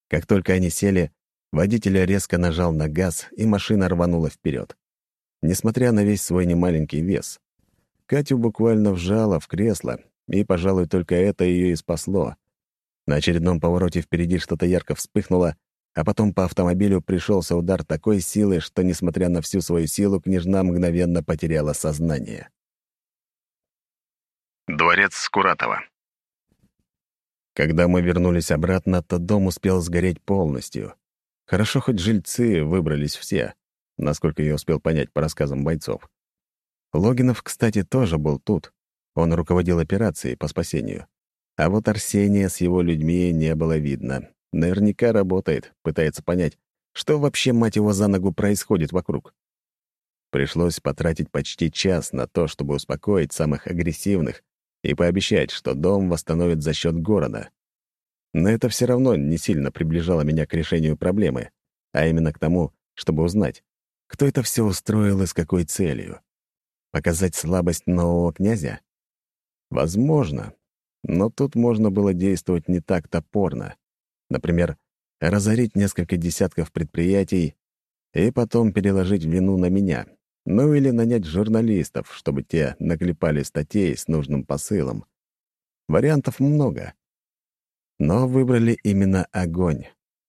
Как только они сели, водитель резко нажал на газ, и машина рванула вперед. Несмотря на весь свой немаленький вес, Катю буквально вжало в кресло, и, пожалуй, только это ее и спасло. На очередном повороте впереди что-то ярко вспыхнуло, а потом по автомобилю пришелся удар такой силы, что, несмотря на всю свою силу, княжна мгновенно потеряла сознание. Дворец Скуратова. Когда мы вернулись обратно, то дом успел сгореть полностью. Хорошо, хоть жильцы выбрались все, насколько я успел понять по рассказам бойцов. Логинов, кстати, тоже был тут. Он руководил операцией по спасению. А вот Арсения с его людьми не было видно, Наверняка работает, пытается понять, что вообще, мать его, за ногу происходит вокруг. Пришлось потратить почти час на то, чтобы успокоить самых агрессивных и пообещать, что дом восстановит за счет города. Но это все равно не сильно приближало меня к решению проблемы, а именно к тому, чтобы узнать, кто это все устроил и с какой целью. Показать слабость нового князя? Возможно, но тут можно было действовать не так топорно. Например, разорить несколько десятков предприятий и потом переложить вину на меня, ну или нанять журналистов, чтобы те наклепали статей с нужным посылом. Вариантов много. Но выбрали именно огонь.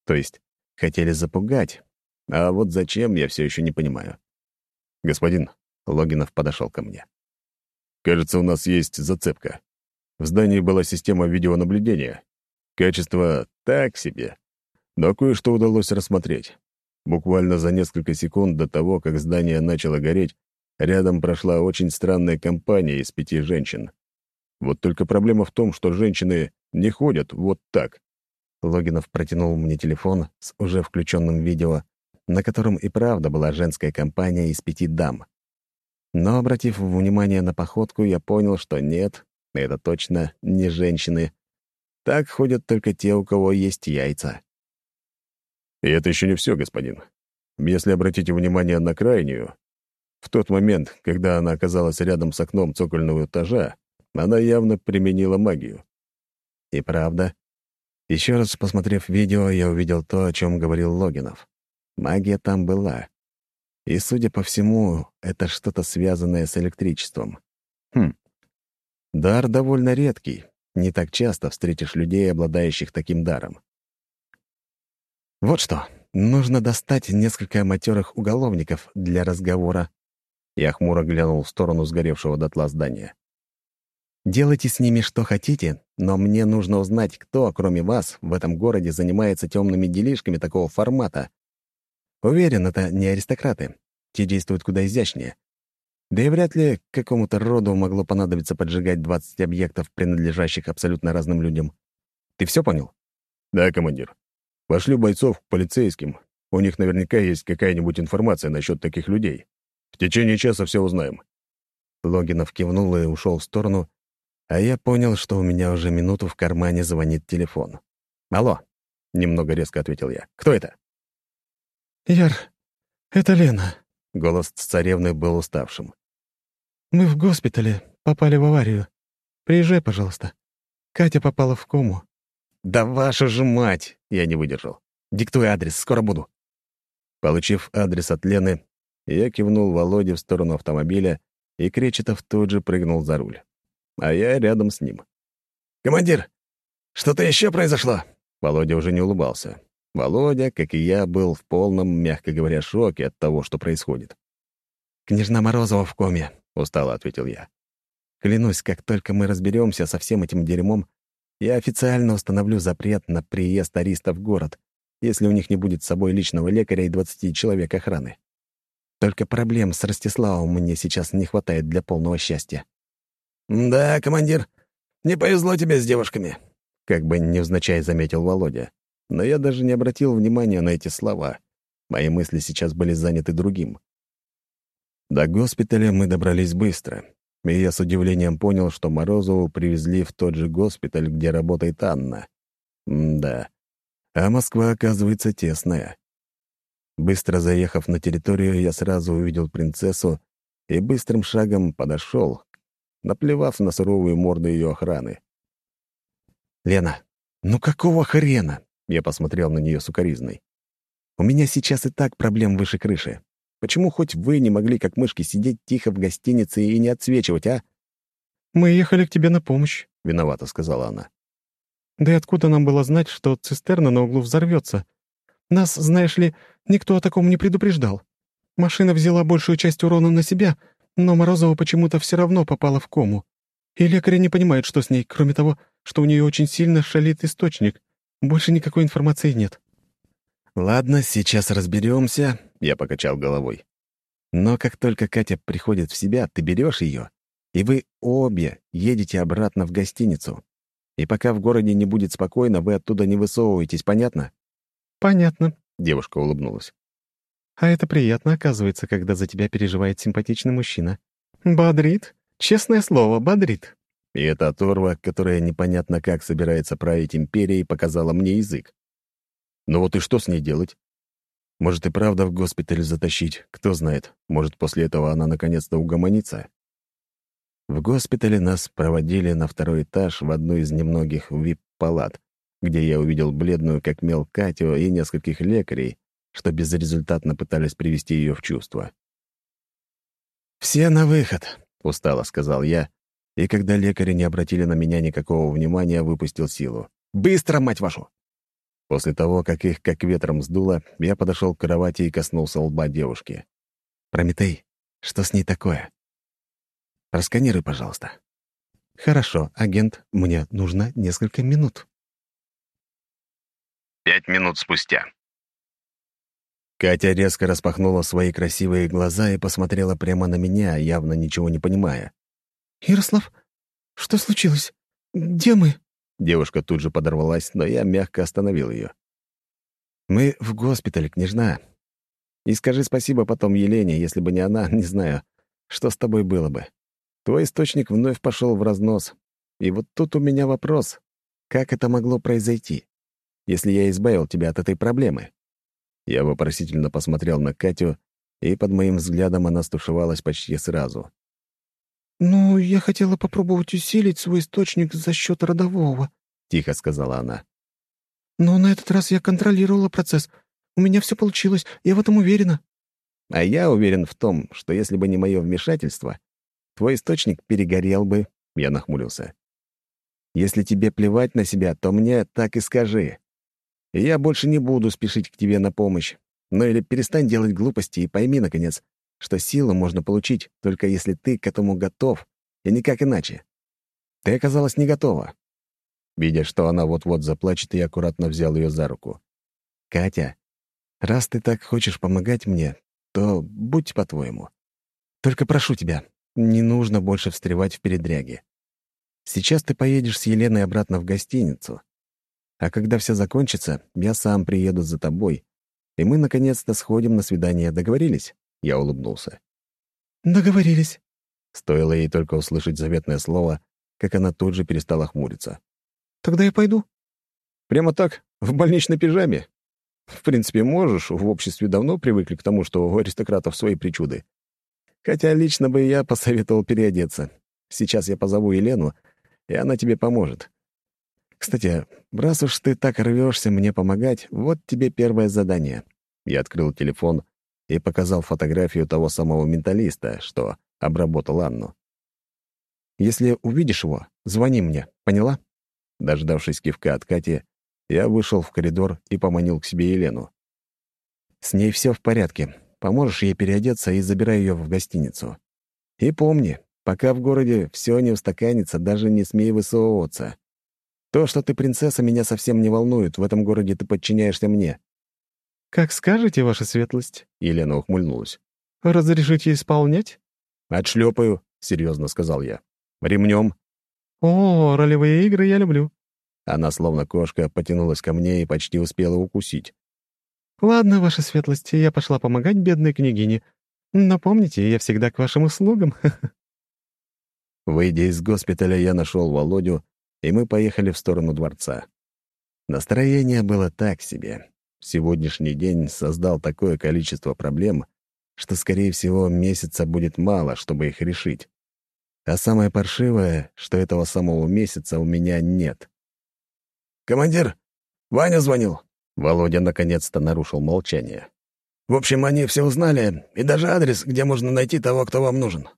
То есть хотели запугать, а вот зачем, я все еще не понимаю. «Господин», — Логинов подошел ко мне. «Кажется, у нас есть зацепка. В здании была система видеонаблюдения. Качество так себе. Но кое-что удалось рассмотреть. Буквально за несколько секунд до того, как здание начало гореть, рядом прошла очень странная компания из пяти женщин. Вот только проблема в том, что женщины не ходят вот так. Логинов протянул мне телефон с уже включенным видео, на котором и правда была женская компания из пяти дам. Но, обратив внимание на походку, я понял, что нет, это точно не женщины. Так ходят только те, у кого есть яйца. И это еще не все, господин. Если обратите внимание на крайнюю, в тот момент, когда она оказалась рядом с окном цокольного этажа, она явно применила магию. И правда. Еще раз посмотрев видео, я увидел то, о чем говорил Логинов. Магия там была. И, судя по всему, это что-то связанное с электричеством. Хм. Дар довольно редкий. Не так часто встретишь людей, обладающих таким даром. Вот что, нужно достать несколько матерых уголовников для разговора. Я хмуро глянул в сторону сгоревшего дотла здания. Делайте с ними что хотите, но мне нужно узнать, кто, кроме вас, в этом городе занимается темными делишками такого формата. Уверен, это не аристократы. Те действуют куда изящнее. Да и вряд ли какому-то роду могло понадобиться поджигать 20 объектов, принадлежащих абсолютно разным людям. Ты все понял? Да, командир. Пошлю бойцов к полицейским. У них наверняка есть какая-нибудь информация насчет таких людей. В течение часа все узнаем». Логинов кивнул и ушел в сторону, а я понял, что у меня уже минуту в кармане звонит телефон. «Алло», — немного резко ответил я. «Кто это?» «Яр, это Лена», — голос царевны был уставшим. «Мы в госпитале, попали в аварию. Приезжай, пожалуйста. Катя попала в кому. «Да ваша же мать!» — я не выдержал. «Диктуй адрес, скоро буду». Получив адрес от Лены, я кивнул Володе в сторону автомобиля, и Кречетов тут же прыгнул за руль. А я рядом с ним. «Командир, что-то еще произошло?» Володя уже не улыбался. Володя, как и я, был в полном, мягко говоря, шоке от того, что происходит. «Княжна Морозова в коме», — устало ответил я. «Клянусь, как только мы разберемся со всем этим дерьмом, я официально установлю запрет на приезд аристов в город, если у них не будет с собой личного лекаря и 20 человек охраны. Только проблем с Ростиславом мне сейчас не хватает для полного счастья. «Да, командир, не повезло тебе с девушками», — как бы невзначай заметил Володя. Но я даже не обратил внимания на эти слова. Мои мысли сейчас были заняты другим. До госпиталя мы добрались быстро и я с удивлением понял, что Морозову привезли в тот же госпиталь, где работает Анна. М да. А Москва, оказывается, тесная. Быстро заехав на территорию, я сразу увидел принцессу и быстрым шагом подошел, наплевав на суровую морду ее охраны. «Лена, ну какого хрена?» — я посмотрел на нее сукоризной. «У меня сейчас и так проблем выше крыши. Почему хоть вы не могли, как мышки, сидеть тихо в гостинице и не отсвечивать, а?» «Мы ехали к тебе на помощь», — виновата сказала она. «Да и откуда нам было знать, что цистерна на углу взорвется? Нас, знаешь ли, никто о таком не предупреждал. Машина взяла большую часть урона на себя, но Морозова почему-то все равно попала в кому. И лекари не понимают, что с ней, кроме того, что у нее очень сильно шалит источник. Больше никакой информации нет». «Ладно, сейчас разберемся, я покачал головой. «Но как только Катя приходит в себя, ты берешь ее, и вы обе едете обратно в гостиницу. И пока в городе не будет спокойно, вы оттуда не высовываетесь, понятно?» «Понятно», — девушка улыбнулась. «А это приятно, оказывается, когда за тебя переживает симпатичный мужчина. Бодрит. Честное слово, бодрит». И эта оторва, которая непонятно как собирается править империей, показала мне язык. Ну вот и что с ней делать? Может, и правда в госпиталь затащить, кто знает. Может, после этого она наконец-то угомонится. В госпитале нас проводили на второй этаж в одну из немногих вип-палат, где я увидел бледную как мел Катю и нескольких лекарей, что безрезультатно пытались привести ее в чувство. «Все на выход», — устало сказал я, и когда лекари не обратили на меня никакого внимания, выпустил силу. «Быстро, мать вашу!» После того, как их как ветром сдуло, я подошел к кровати и коснулся лба девушки. «Прометей, что с ней такое?» «Просканируй, пожалуйста». «Хорошо, агент, мне нужно несколько минут». Пять минут спустя. Катя резко распахнула свои красивые глаза и посмотрела прямо на меня, явно ничего не понимая. «Ярослав, что случилось? Где мы?» Девушка тут же подорвалась, но я мягко остановил ее. «Мы в госпитале, княжна. И скажи спасибо потом Елене, если бы не она, не знаю, что с тобой было бы. Твой источник вновь пошел в разнос. И вот тут у меня вопрос. Как это могло произойти, если я избавил тебя от этой проблемы?» Я вопросительно посмотрел на Катю, и под моим взглядом она стушевалась почти сразу. «Ну, я хотела попробовать усилить свой источник за счет родового», — тихо сказала она. «Но на этот раз я контролировала процесс. У меня все получилось, я в этом уверена». «А я уверен в том, что если бы не мое вмешательство, твой источник перегорел бы», — я нахмурился. «Если тебе плевать на себя, то мне так и скажи. Я больше не буду спешить к тебе на помощь. Ну или перестань делать глупости и пойми, наконец, что силу можно получить, только если ты к этому готов, и никак иначе. Ты оказалась не готова. Видя, что она вот-вот заплачет, я аккуратно взял ее за руку. «Катя, раз ты так хочешь помогать мне, то будь по-твоему. Только прошу тебя, не нужно больше встревать в передряги. Сейчас ты поедешь с Еленой обратно в гостиницу. А когда все закончится, я сам приеду за тобой, и мы наконец-то сходим на свидание. Договорились?» Я улыбнулся. «Договорились». Стоило ей только услышать заветное слово, как она тут же перестала хмуриться. «Тогда я пойду». «Прямо так? В больничной пижаме?» «В принципе, можешь. В обществе давно привыкли к тому, что у аристократов свои причуды. Хотя лично бы я посоветовал переодеться. Сейчас я позову Елену, и она тебе поможет. Кстати, раз уж ты так рвешься мне помогать, вот тебе первое задание». Я открыл телефон и показал фотографию того самого менталиста, что обработал Анну. «Если увидишь его, звони мне, поняла?» Дождавшись кивка от Кати, я вышел в коридор и поманил к себе Елену. «С ней все в порядке. Поможешь ей переодеться и забирай ее в гостиницу. И помни, пока в городе все не устаканится, даже не смей высовываться. То, что ты принцесса, меня совсем не волнует. В этом городе ты подчиняешься мне. «Как скажете, ваша светлость», — Елена ухмыльнулась. «Разрешите исполнять?» «Отшлепаю», — серьезно сказал я. «Ремнем». «О, ролевые игры я люблю». Она, словно кошка, потянулась ко мне и почти успела укусить. «Ладно, ваша светлость, я пошла помогать бедной княгине. Но помните, я всегда к вашим услугам». Выйдя из госпиталя, я нашел Володю, и мы поехали в сторону дворца. Настроение было так себе. Сегодняшний день создал такое количество проблем, что, скорее всего, месяца будет мало, чтобы их решить. А самое паршивое, что этого самого месяца у меня нет. «Командир, Ваня звонил». Володя наконец-то нарушил молчание. «В общем, они все узнали, и даже адрес, где можно найти того, кто вам нужен.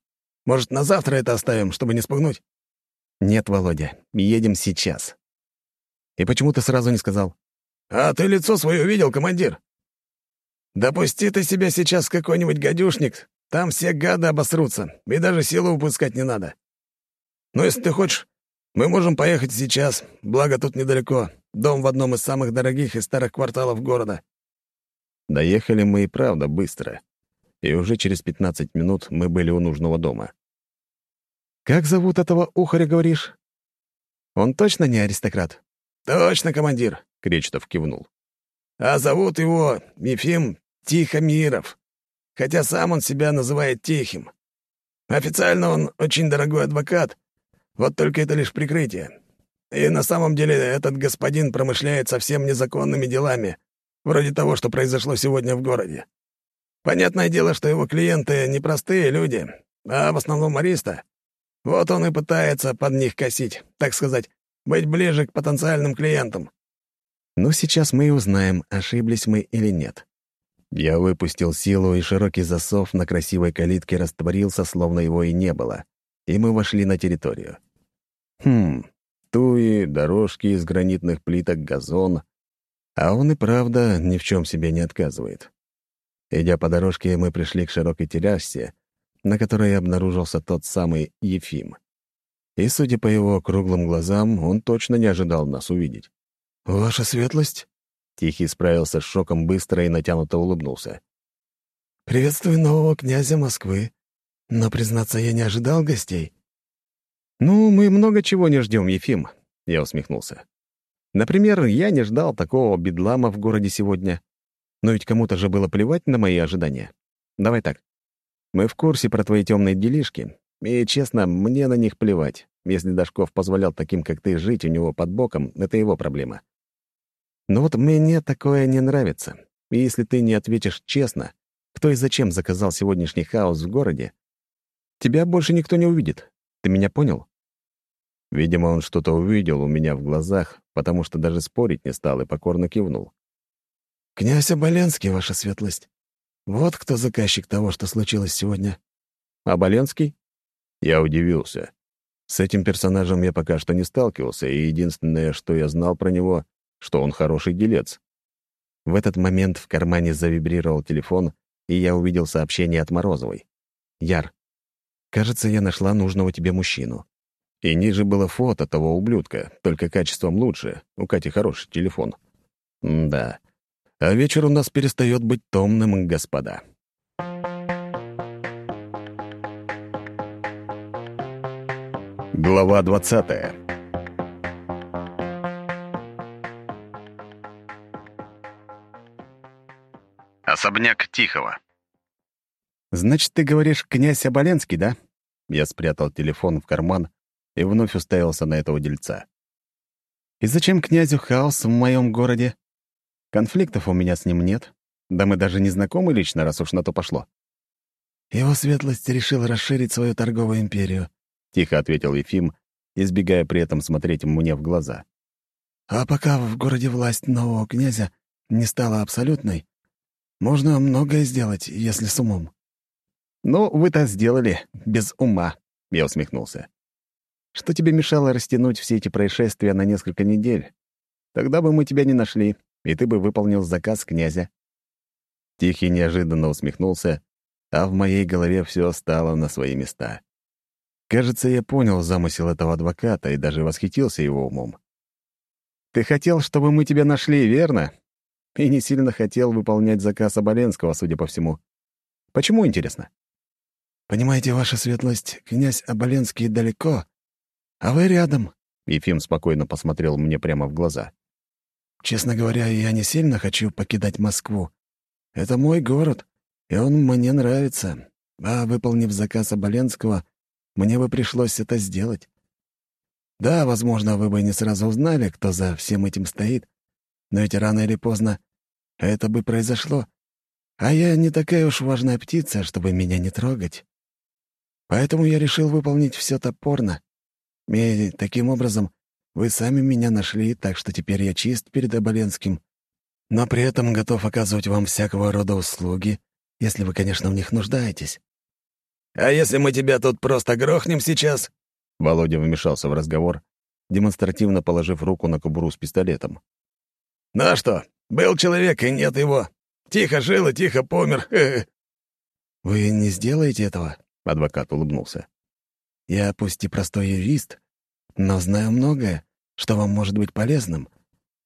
Может, на завтра это оставим, чтобы не спугнуть?» «Нет, Володя, едем сейчас». «И почему ты сразу не сказал?» «А ты лицо свое видел, командир?» «Допусти ты себя сейчас какой-нибудь гадюшник, там все гады обосрутся, и даже силу выпускать не надо. Но если ты хочешь, мы можем поехать сейчас, благо тут недалеко, дом в одном из самых дорогих и старых кварталов города». Доехали мы и правда быстро, и уже через 15 минут мы были у нужного дома. «Как зовут этого ухаря, говоришь? Он точно не аристократ?» «Точно, командир. Кречетов кивнул. «А зовут его Ефим Тихомиров, хотя сам он себя называет Тихим. Официально он очень дорогой адвокат, вот только это лишь прикрытие. И на самом деле этот господин промышляет совсем незаконными делами, вроде того, что произошло сегодня в городе. Понятное дело, что его клиенты не простые люди, а в основном ариста. Вот он и пытается под них косить, так сказать, быть ближе к потенциальным клиентам. Но сейчас мы и узнаем, ошиблись мы или нет. Я выпустил силу, и широкий засов на красивой калитке растворился, словно его и не было, и мы вошли на территорию. Хм, туи, дорожки из гранитных плиток, газон. А он и правда ни в чем себе не отказывает. Идя по дорожке, мы пришли к широкой террасе, на которой обнаружился тот самый Ефим. И, судя по его круглым глазам, он точно не ожидал нас увидеть. «Ваша светлость?» Тихий справился с шоком быстро и натянуто улыбнулся. «Приветствую нового князя Москвы. Но, признаться, я не ожидал гостей». «Ну, мы много чего не ждем, Ефим», — я усмехнулся. «Например, я не ждал такого бедлама в городе сегодня. Но ведь кому-то же было плевать на мои ожидания. Давай так. Мы в курсе про твои темные делишки, и, честно, мне на них плевать. Если Дашков позволял таким, как ты, жить у него под боком, это его проблема. Но вот мне такое не нравится. И если ты не ответишь честно, кто и зачем заказал сегодняшний хаос в городе, тебя больше никто не увидит. Ты меня понял? Видимо, он что-то увидел у меня в глазах, потому что даже спорить не стал и покорно кивнул. «Князь Оболенский, ваша светлость. Вот кто заказчик того, что случилось сегодня». «Оболенский?» Я удивился. С этим персонажем я пока что не сталкивался, и единственное, что я знал про него, что он хороший делец. В этот момент в кармане завибрировал телефон, и я увидел сообщение от Морозовой. «Яр, кажется, я нашла нужного тебе мужчину». И ниже было фото того ублюдка, только качеством лучше. У Кати хороший телефон. М да. А вечер у нас перестает быть томным, господа. Глава двадцатая. Особняк Тихого. «Значит, ты говоришь, князь Оболенский, да?» Я спрятал телефон в карман и вновь уставился на этого дельца. «И зачем князю хаос в моем городе? Конфликтов у меня с ним нет. Да мы даже не знакомы лично, раз уж на то пошло». «Его светлость решил расширить свою торговую империю», — тихо ответил Ефим, избегая при этом смотреть мне в глаза. «А пока в городе власть нового князя не стала абсолютной, можно многое сделать, если с умом». «Ну, вы-то сделали, без ума», — я усмехнулся. «Что тебе мешало растянуть все эти происшествия на несколько недель? Тогда бы мы тебя не нашли, и ты бы выполнил заказ князя». Тихий неожиданно усмехнулся, а в моей голове все стало на свои места. Кажется, я понял замысел этого адвоката и даже восхитился его умом. «Ты хотел, чтобы мы тебя нашли, верно?» И не сильно хотел выполнять заказ Оболенского, судя по всему. Почему, интересно? «Понимаете, ваша светлость, князь Оболенский далеко, а вы рядом», — Ефим спокойно посмотрел мне прямо в глаза. «Честно говоря, я не сильно хочу покидать Москву. Это мой город, и он мне нравится. А выполнив заказ Оболенского, мне бы пришлось это сделать. Да, возможно, вы бы не сразу узнали, кто за всем этим стоит, но ведь рано или поздно это бы произошло. А я не такая уж важная птица, чтобы меня не трогать. Поэтому я решил выполнить все топорно. И таким образом вы сами меня нашли, так что теперь я чист перед Оболенским, но при этом готов оказывать вам всякого рода услуги, если вы, конечно, в них нуждаетесь. «А если мы тебя тут просто грохнем сейчас?» Володя вмешался в разговор, демонстративно положив руку на кобуру с пистолетом. «Ну а что, был человек, и нет его. Тихо жил и тихо помер. «Вы не сделаете этого?» — адвокат улыбнулся. «Я пусть и простой юрист, но знаю многое, что вам может быть полезным.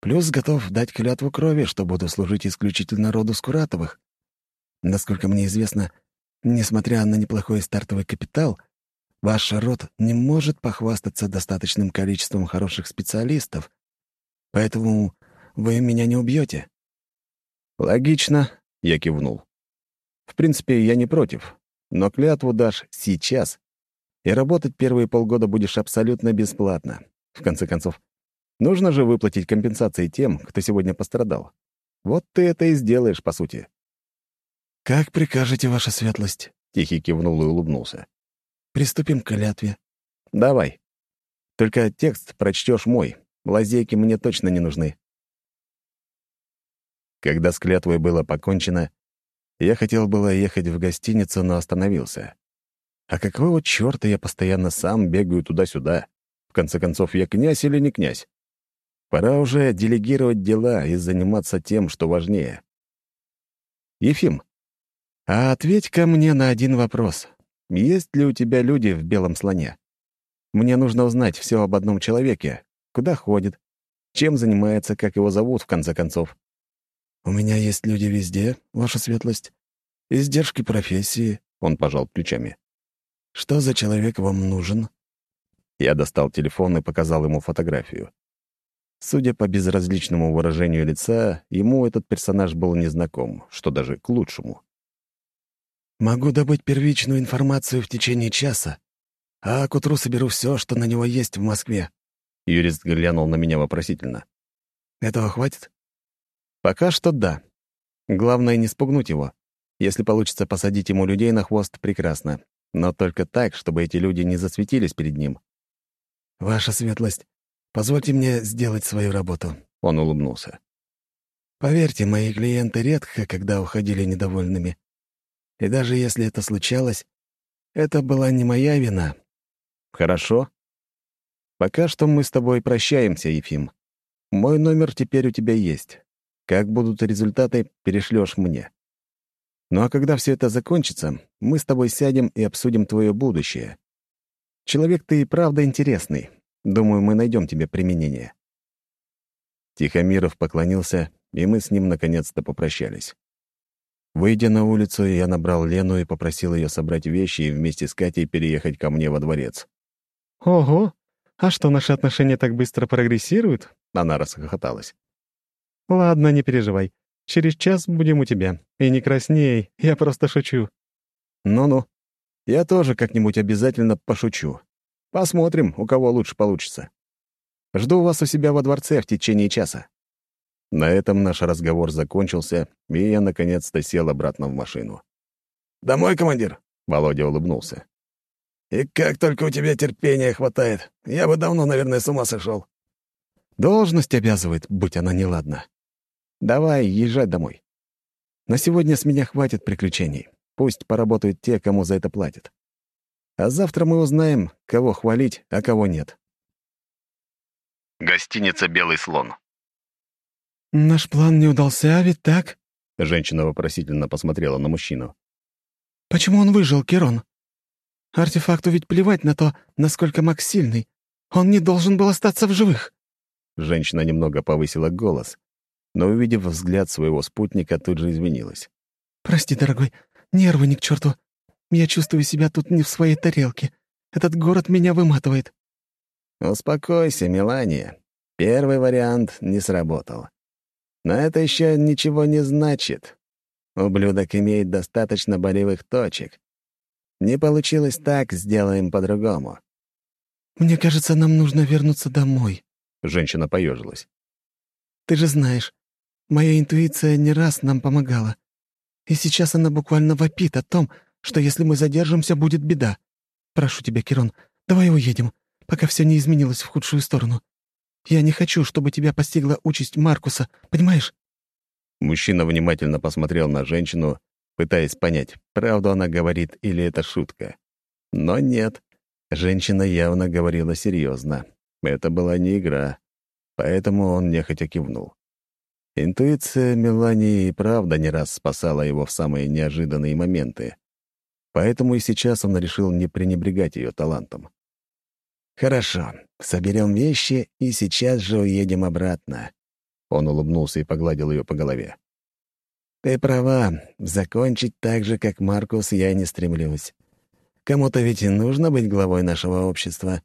Плюс готов дать клятву крови, что буду служить исключительно роду Скуратовых. Насколько мне известно, несмотря на неплохой стартовый капитал, ваш род не может похвастаться достаточным количеством хороших специалистов, поэтому вы меня не убьете. «Логично», — я кивнул. «В принципе, я не против, но клятву дашь сейчас, и работать первые полгода будешь абсолютно бесплатно. В конце концов, нужно же выплатить компенсации тем, кто сегодня пострадал. Вот ты это и сделаешь, по сути». «Как прикажете, ваша светлость?» — Тихий кивнул и улыбнулся. «Приступим к клятве». «Давай. Только текст прочтешь мой. Лазейки мне точно не нужны». Когда с клятвой было покончено, Я хотел было ехать в гостиницу, но остановился. А какого чёрта я постоянно сам бегаю туда-сюда? В конце концов, я князь или не князь? Пора уже делегировать дела и заниматься тем, что важнее. Ефим, а ответь ко мне на один вопрос. Есть ли у тебя люди в белом слоне? Мне нужно узнать все об одном человеке. Куда ходит? Чем занимается, как его зовут, в конце концов? «У меня есть люди везде, ваша светлость. Издержки профессии», — он пожал плечами. «Что за человек вам нужен?» Я достал телефон и показал ему фотографию. Судя по безразличному выражению лица, ему этот персонаж был незнаком, что даже к лучшему. «Могу добыть первичную информацию в течение часа, а к утру соберу все, что на него есть в Москве». Юрист глянул на меня вопросительно. «Этого хватит?» Пока что да. Главное не спугнуть его. Если получится посадить ему людей на хвост, прекрасно. Но только так, чтобы эти люди не засветились перед ним. «Ваша светлость, позвольте мне сделать свою работу», — он улыбнулся. «Поверьте, мои клиенты редко когда уходили недовольными. И даже если это случалось, это была не моя вина». «Хорошо. Пока что мы с тобой прощаемся, Ефим. Мой номер теперь у тебя есть. Как будут результаты, перешлешь мне. Ну а когда все это закончится, мы с тобой сядем и обсудим твое будущее. Человек ты и правда интересный. Думаю, мы найдем тебе применение». Тихомиров поклонился, и мы с ним наконец-то попрощались. Выйдя на улицу, я набрал Лену и попросил ее собрать вещи и вместе с Катей переехать ко мне во дворец. «Ого! А что, наши отношения так быстро прогрессируют?» Она расхохоталась. «Ладно, не переживай. Через час будем у тебя. И не красней, я просто шучу». «Ну-ну. Я тоже как-нибудь обязательно пошучу. Посмотрим, у кого лучше получится. Жду вас у себя во дворце в течение часа». На этом наш разговор закончился, и я наконец-то сел обратно в машину. «Домой, командир?» — Володя улыбнулся. «И как только у тебя терпения хватает. Я бы давно, наверное, с ума сошел». «Должность обязывает, будь она неладна. Давай, езжай домой. На сегодня с меня хватит приключений. Пусть поработают те, кому за это платят. А завтра мы узнаем, кого хвалить, а кого нет. Гостиница «Белый слон». «Наш план не удался, а ведь так?» Женщина вопросительно посмотрела на мужчину. «Почему он выжил, Керон? Артефакту ведь плевать на то, насколько Макс сильный. Он не должен был остаться в живых». Женщина немного повысила голос, но, увидев взгляд своего спутника, тут же изменилась. «Прости, дорогой, нервы ни к черту. Я чувствую себя тут не в своей тарелке. Этот город меня выматывает». «Успокойся, Мелания. Первый вариант не сработал. Но это еще ничего не значит. Ублюдок имеет достаточно болевых точек. Не получилось так, сделаем по-другому». «Мне кажется, нам нужно вернуться домой», — женщина поежилась. «Ты же знаешь, Моя интуиция не раз нам помогала. И сейчас она буквально вопит о том, что если мы задержимся, будет беда. Прошу тебя, Кирон, давай уедем, пока все не изменилось в худшую сторону. Я не хочу, чтобы тебя постигла участь Маркуса, понимаешь?» Мужчина внимательно посмотрел на женщину, пытаясь понять, правду она говорит или это шутка. Но нет, женщина явно говорила серьезно. Это была не игра, поэтому он нехотя кивнул. Интуиция Мелании и правда не раз спасала его в самые неожиданные моменты. Поэтому и сейчас он решил не пренебрегать ее талантом. «Хорошо, соберем вещи и сейчас же уедем обратно». Он улыбнулся и погладил ее по голове. «Ты права, закончить так же, как Маркус, я не стремлюсь. Кому-то ведь и нужно быть главой нашего общества.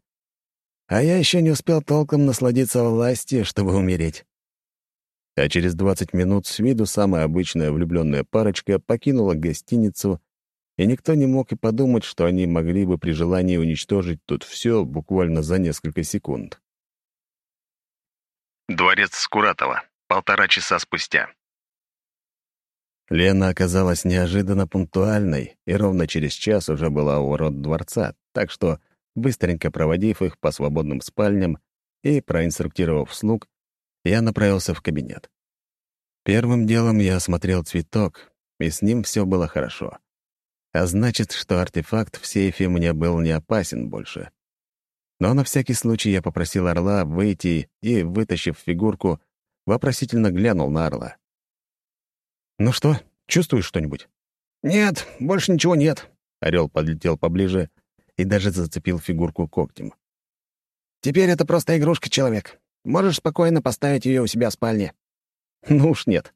А я еще не успел толком насладиться властью, чтобы умереть» а через 20 минут с виду самая обычная влюбленная парочка покинула гостиницу, и никто не мог и подумать, что они могли бы при желании уничтожить тут все буквально за несколько секунд. Дворец Скуратова. Полтора часа спустя. Лена оказалась неожиданно пунктуальной и ровно через час уже была у ворот дворца, так что, быстренько проводив их по свободным спальням и проинструктировав слуг, я направился в кабинет. Первым делом я осмотрел цветок и с ним все было хорошо. А значит, что артефакт в сейфе мне был не опасен больше. Но на всякий случай я попросил Орла выйти и, вытащив фигурку, вопросительно глянул на Орла. «Ну что, чувствуешь что-нибудь?» «Нет, больше ничего нет». Орел подлетел поближе и даже зацепил фигурку когтем. «Теперь это просто игрушка, человек. Можешь спокойно поставить ее у себя в спальне». «Ну уж нет.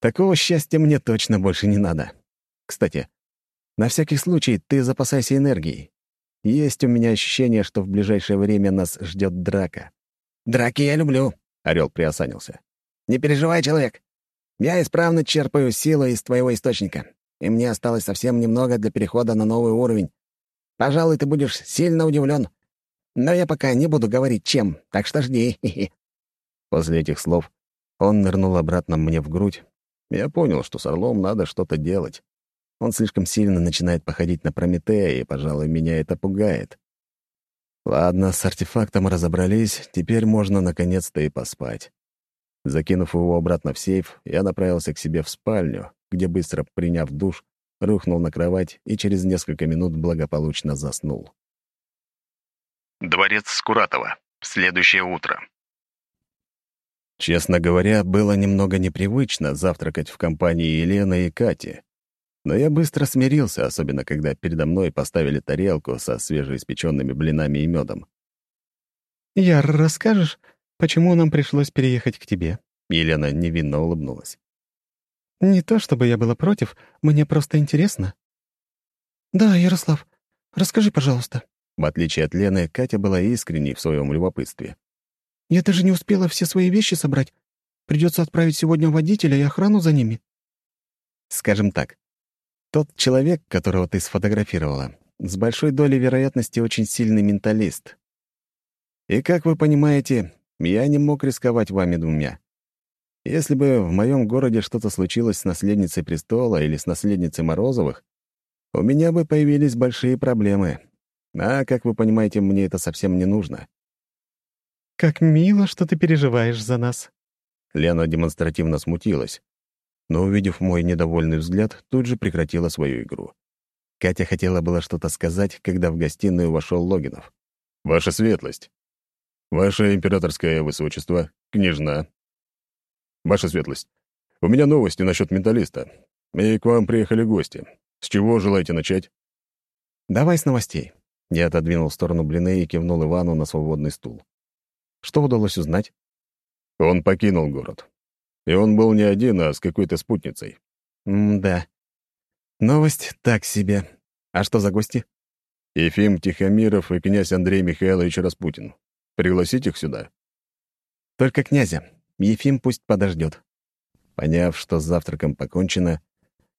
Такого счастья мне точно больше не надо. Кстати, на всякий случай ты запасайся энергией. Есть у меня ощущение, что в ближайшее время нас ждет драка». «Драки я люблю», — Орел приосанился. «Не переживай, человек. Я исправно черпаю силы из твоего источника, и мне осталось совсем немного для перехода на новый уровень. Пожалуй, ты будешь сильно удивлен. Но я пока не буду говорить, чем, так что жди. После этих слов он нырнул обратно мне в грудь. Я понял, что с Орлом надо что-то делать. Он слишком сильно начинает походить на Прометея, и, пожалуй, меня это пугает. Ладно, с артефактом разобрались, теперь можно наконец-то и поспать. Закинув его обратно в сейф, я направился к себе в спальню, где, быстро приняв душ, рухнул на кровать и через несколько минут благополучно заснул. Дворец Скуратова. Следующее утро. Честно говоря, было немного непривычно завтракать в компании Елены и Кати. Но я быстро смирился, особенно когда передо мной поставили тарелку со свежеиспеченными блинами и медом. «Яр, расскажешь, почему нам пришлось переехать к тебе?» Елена невинно улыбнулась. «Не то чтобы я была против, мне просто интересно». «Да, Ярослав, расскажи, пожалуйста». В отличие от Лены, Катя была искренней в своем любопытстве. «Я даже не успела все свои вещи собрать. Придется отправить сегодня водителя и охрану за ними». «Скажем так, тот человек, которого ты сфотографировала, с большой долей вероятности очень сильный менталист. И, как вы понимаете, я не мог рисковать вами двумя. Если бы в моем городе что-то случилось с наследницей престола или с наследницей Морозовых, у меня бы появились большие проблемы. А, как вы понимаете, мне это совсем не нужно. «Как мило, что ты переживаешь за нас». Лена демонстративно смутилась, но, увидев мой недовольный взгляд, тут же прекратила свою игру. Катя хотела было что-то сказать, когда в гостиную вошел Логинов. «Ваша светлость!» «Ваше императорское высочество, княжна». «Ваша светлость, у меня новости насчет менталиста. И к вам приехали гости. С чего желаете начать?» «Давай с новостей». Я отодвинул в сторону блины и кивнул Ивану на свободный стул. «Что удалось узнать?» Он покинул город. И он был не один, а с какой-то спутницей. «М-да. Новость так себе. А что за гости?» Ефим Тихомиров и князь Андрей Михайлович Распутин. Пригласить их сюда?» «Только князя. Ефим пусть подождет». Поняв, что с завтраком покончено,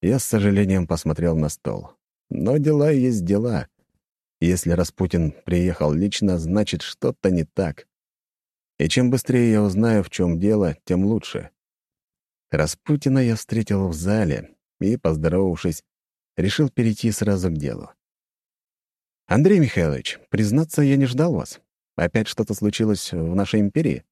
я с сожалением посмотрел на стол. Но дела есть дела. Если Распутин приехал лично, значит, что-то не так. И чем быстрее я узнаю, в чем дело, тем лучше. Распутина я встретил в зале и, поздоровавшись, решил перейти сразу к делу. «Андрей Михайлович, признаться, я не ждал вас. Опять что-то случилось в нашей империи?»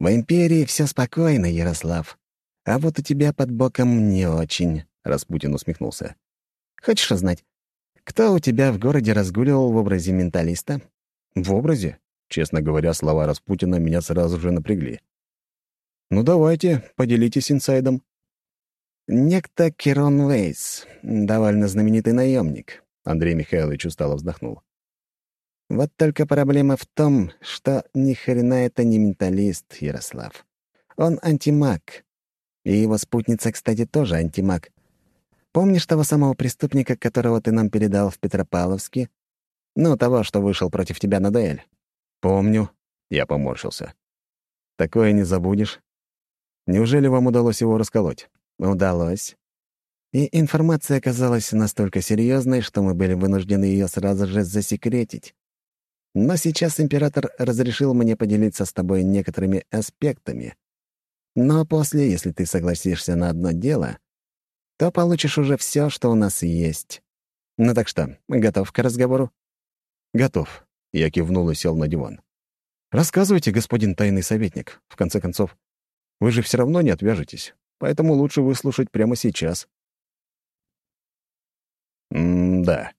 «В империи все спокойно, Ярослав. А вот у тебя под боком не очень», — Распутин усмехнулся. «Хочешь узнать, кто у тебя в городе разгуливал в образе менталиста?» «В образе?» Честно говоря, слова Распутина меня сразу же напрягли. «Ну давайте, поделитесь инсайдом». «Некто Керон Вейс, довольно знаменитый наемник», — Андрей Михайлович устало вздохнул. Вот только проблема в том, что ни хрена это не менталист, Ярослав. Он антимаг. И его спутница, кстати, тоже антимаг. Помнишь того самого преступника, которого ты нам передал в Петропавловске? Ну, того, что вышел против тебя на дуэль. Помню. Я поморщился. Такое не забудешь. Неужели вам удалось его расколоть? Удалось. И информация оказалась настолько серьезной, что мы были вынуждены ее сразу же засекретить. Но сейчас император разрешил мне поделиться с тобой некоторыми аспектами. Но после, если ты согласишься на одно дело, то получишь уже все, что у нас есть. Ну так что, готов к разговору? Готов. Я кивнул и сел на диван. Рассказывайте, господин тайный советник. В конце концов, вы же все равно не отвяжетесь. поэтому лучше выслушать прямо сейчас. М-да.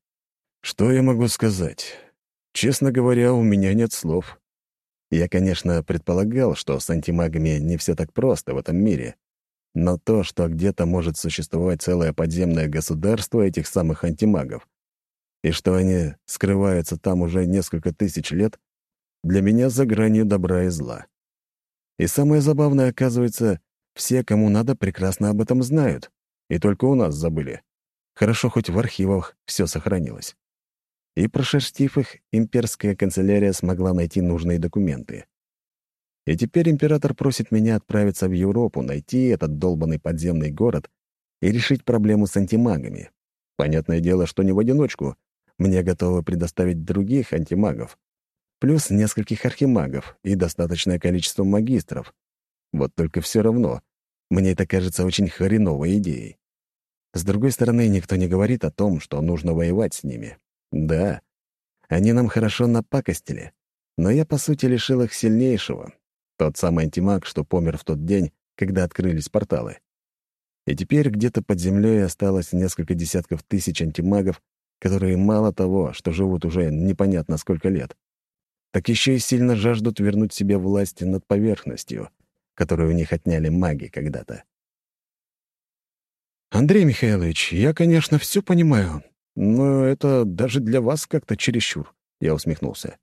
Что я могу сказать? Честно говоря, у меня нет слов. Я, конечно, предполагал, что с антимагами не все так просто в этом мире. Но то, что где-то может существовать целое подземное государство этих самых антимагов, и что они скрываются там уже несколько тысяч лет, для меня за гранью добра и зла. И самое забавное, оказывается, все, кому надо, прекрасно об этом знают, и только у нас забыли. Хорошо, хоть в архивах все сохранилось. И, прошерстив их, имперская канцелярия смогла найти нужные документы. И теперь император просит меня отправиться в Европу, найти этот долбанный подземный город и решить проблему с антимагами. Понятное дело, что не в одиночку. Мне готовы предоставить других антимагов, плюс нескольких архимагов и достаточное количество магистров. Вот только все равно, мне это кажется очень хреновой идеей. С другой стороны, никто не говорит о том, что нужно воевать с ними. Да, они нам хорошо напакостили, но я, по сути, лишил их сильнейшего. Тот самый антимаг, что помер в тот день, когда открылись порталы. И теперь где-то под землей осталось несколько десятков тысяч антимагов, которые мало того, что живут уже непонятно сколько лет, так еще и сильно жаждут вернуть себе власть над поверхностью, которую у них отняли маги когда-то. «Андрей Михайлович, я, конечно, все понимаю, но это даже для вас как-то чересчур», — я усмехнулся.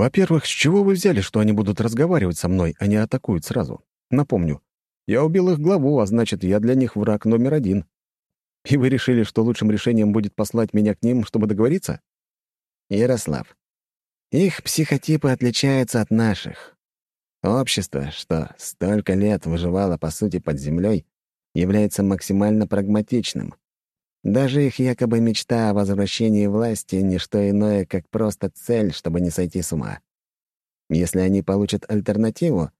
«Во-первых, с чего вы взяли, что они будут разговаривать со мной, а не атакуют сразу? Напомню, я убил их главу, а значит, я для них враг номер один. И вы решили, что лучшим решением будет послать меня к ним, чтобы договориться?» «Ярослав, их психотипы отличаются от наших. Общество, что столько лет выживало, по сути, под землей, является максимально прагматичным. Даже их якобы мечта о возвращении власти — не что иное, как просто цель, чтобы не сойти с ума. Если они получат альтернативу,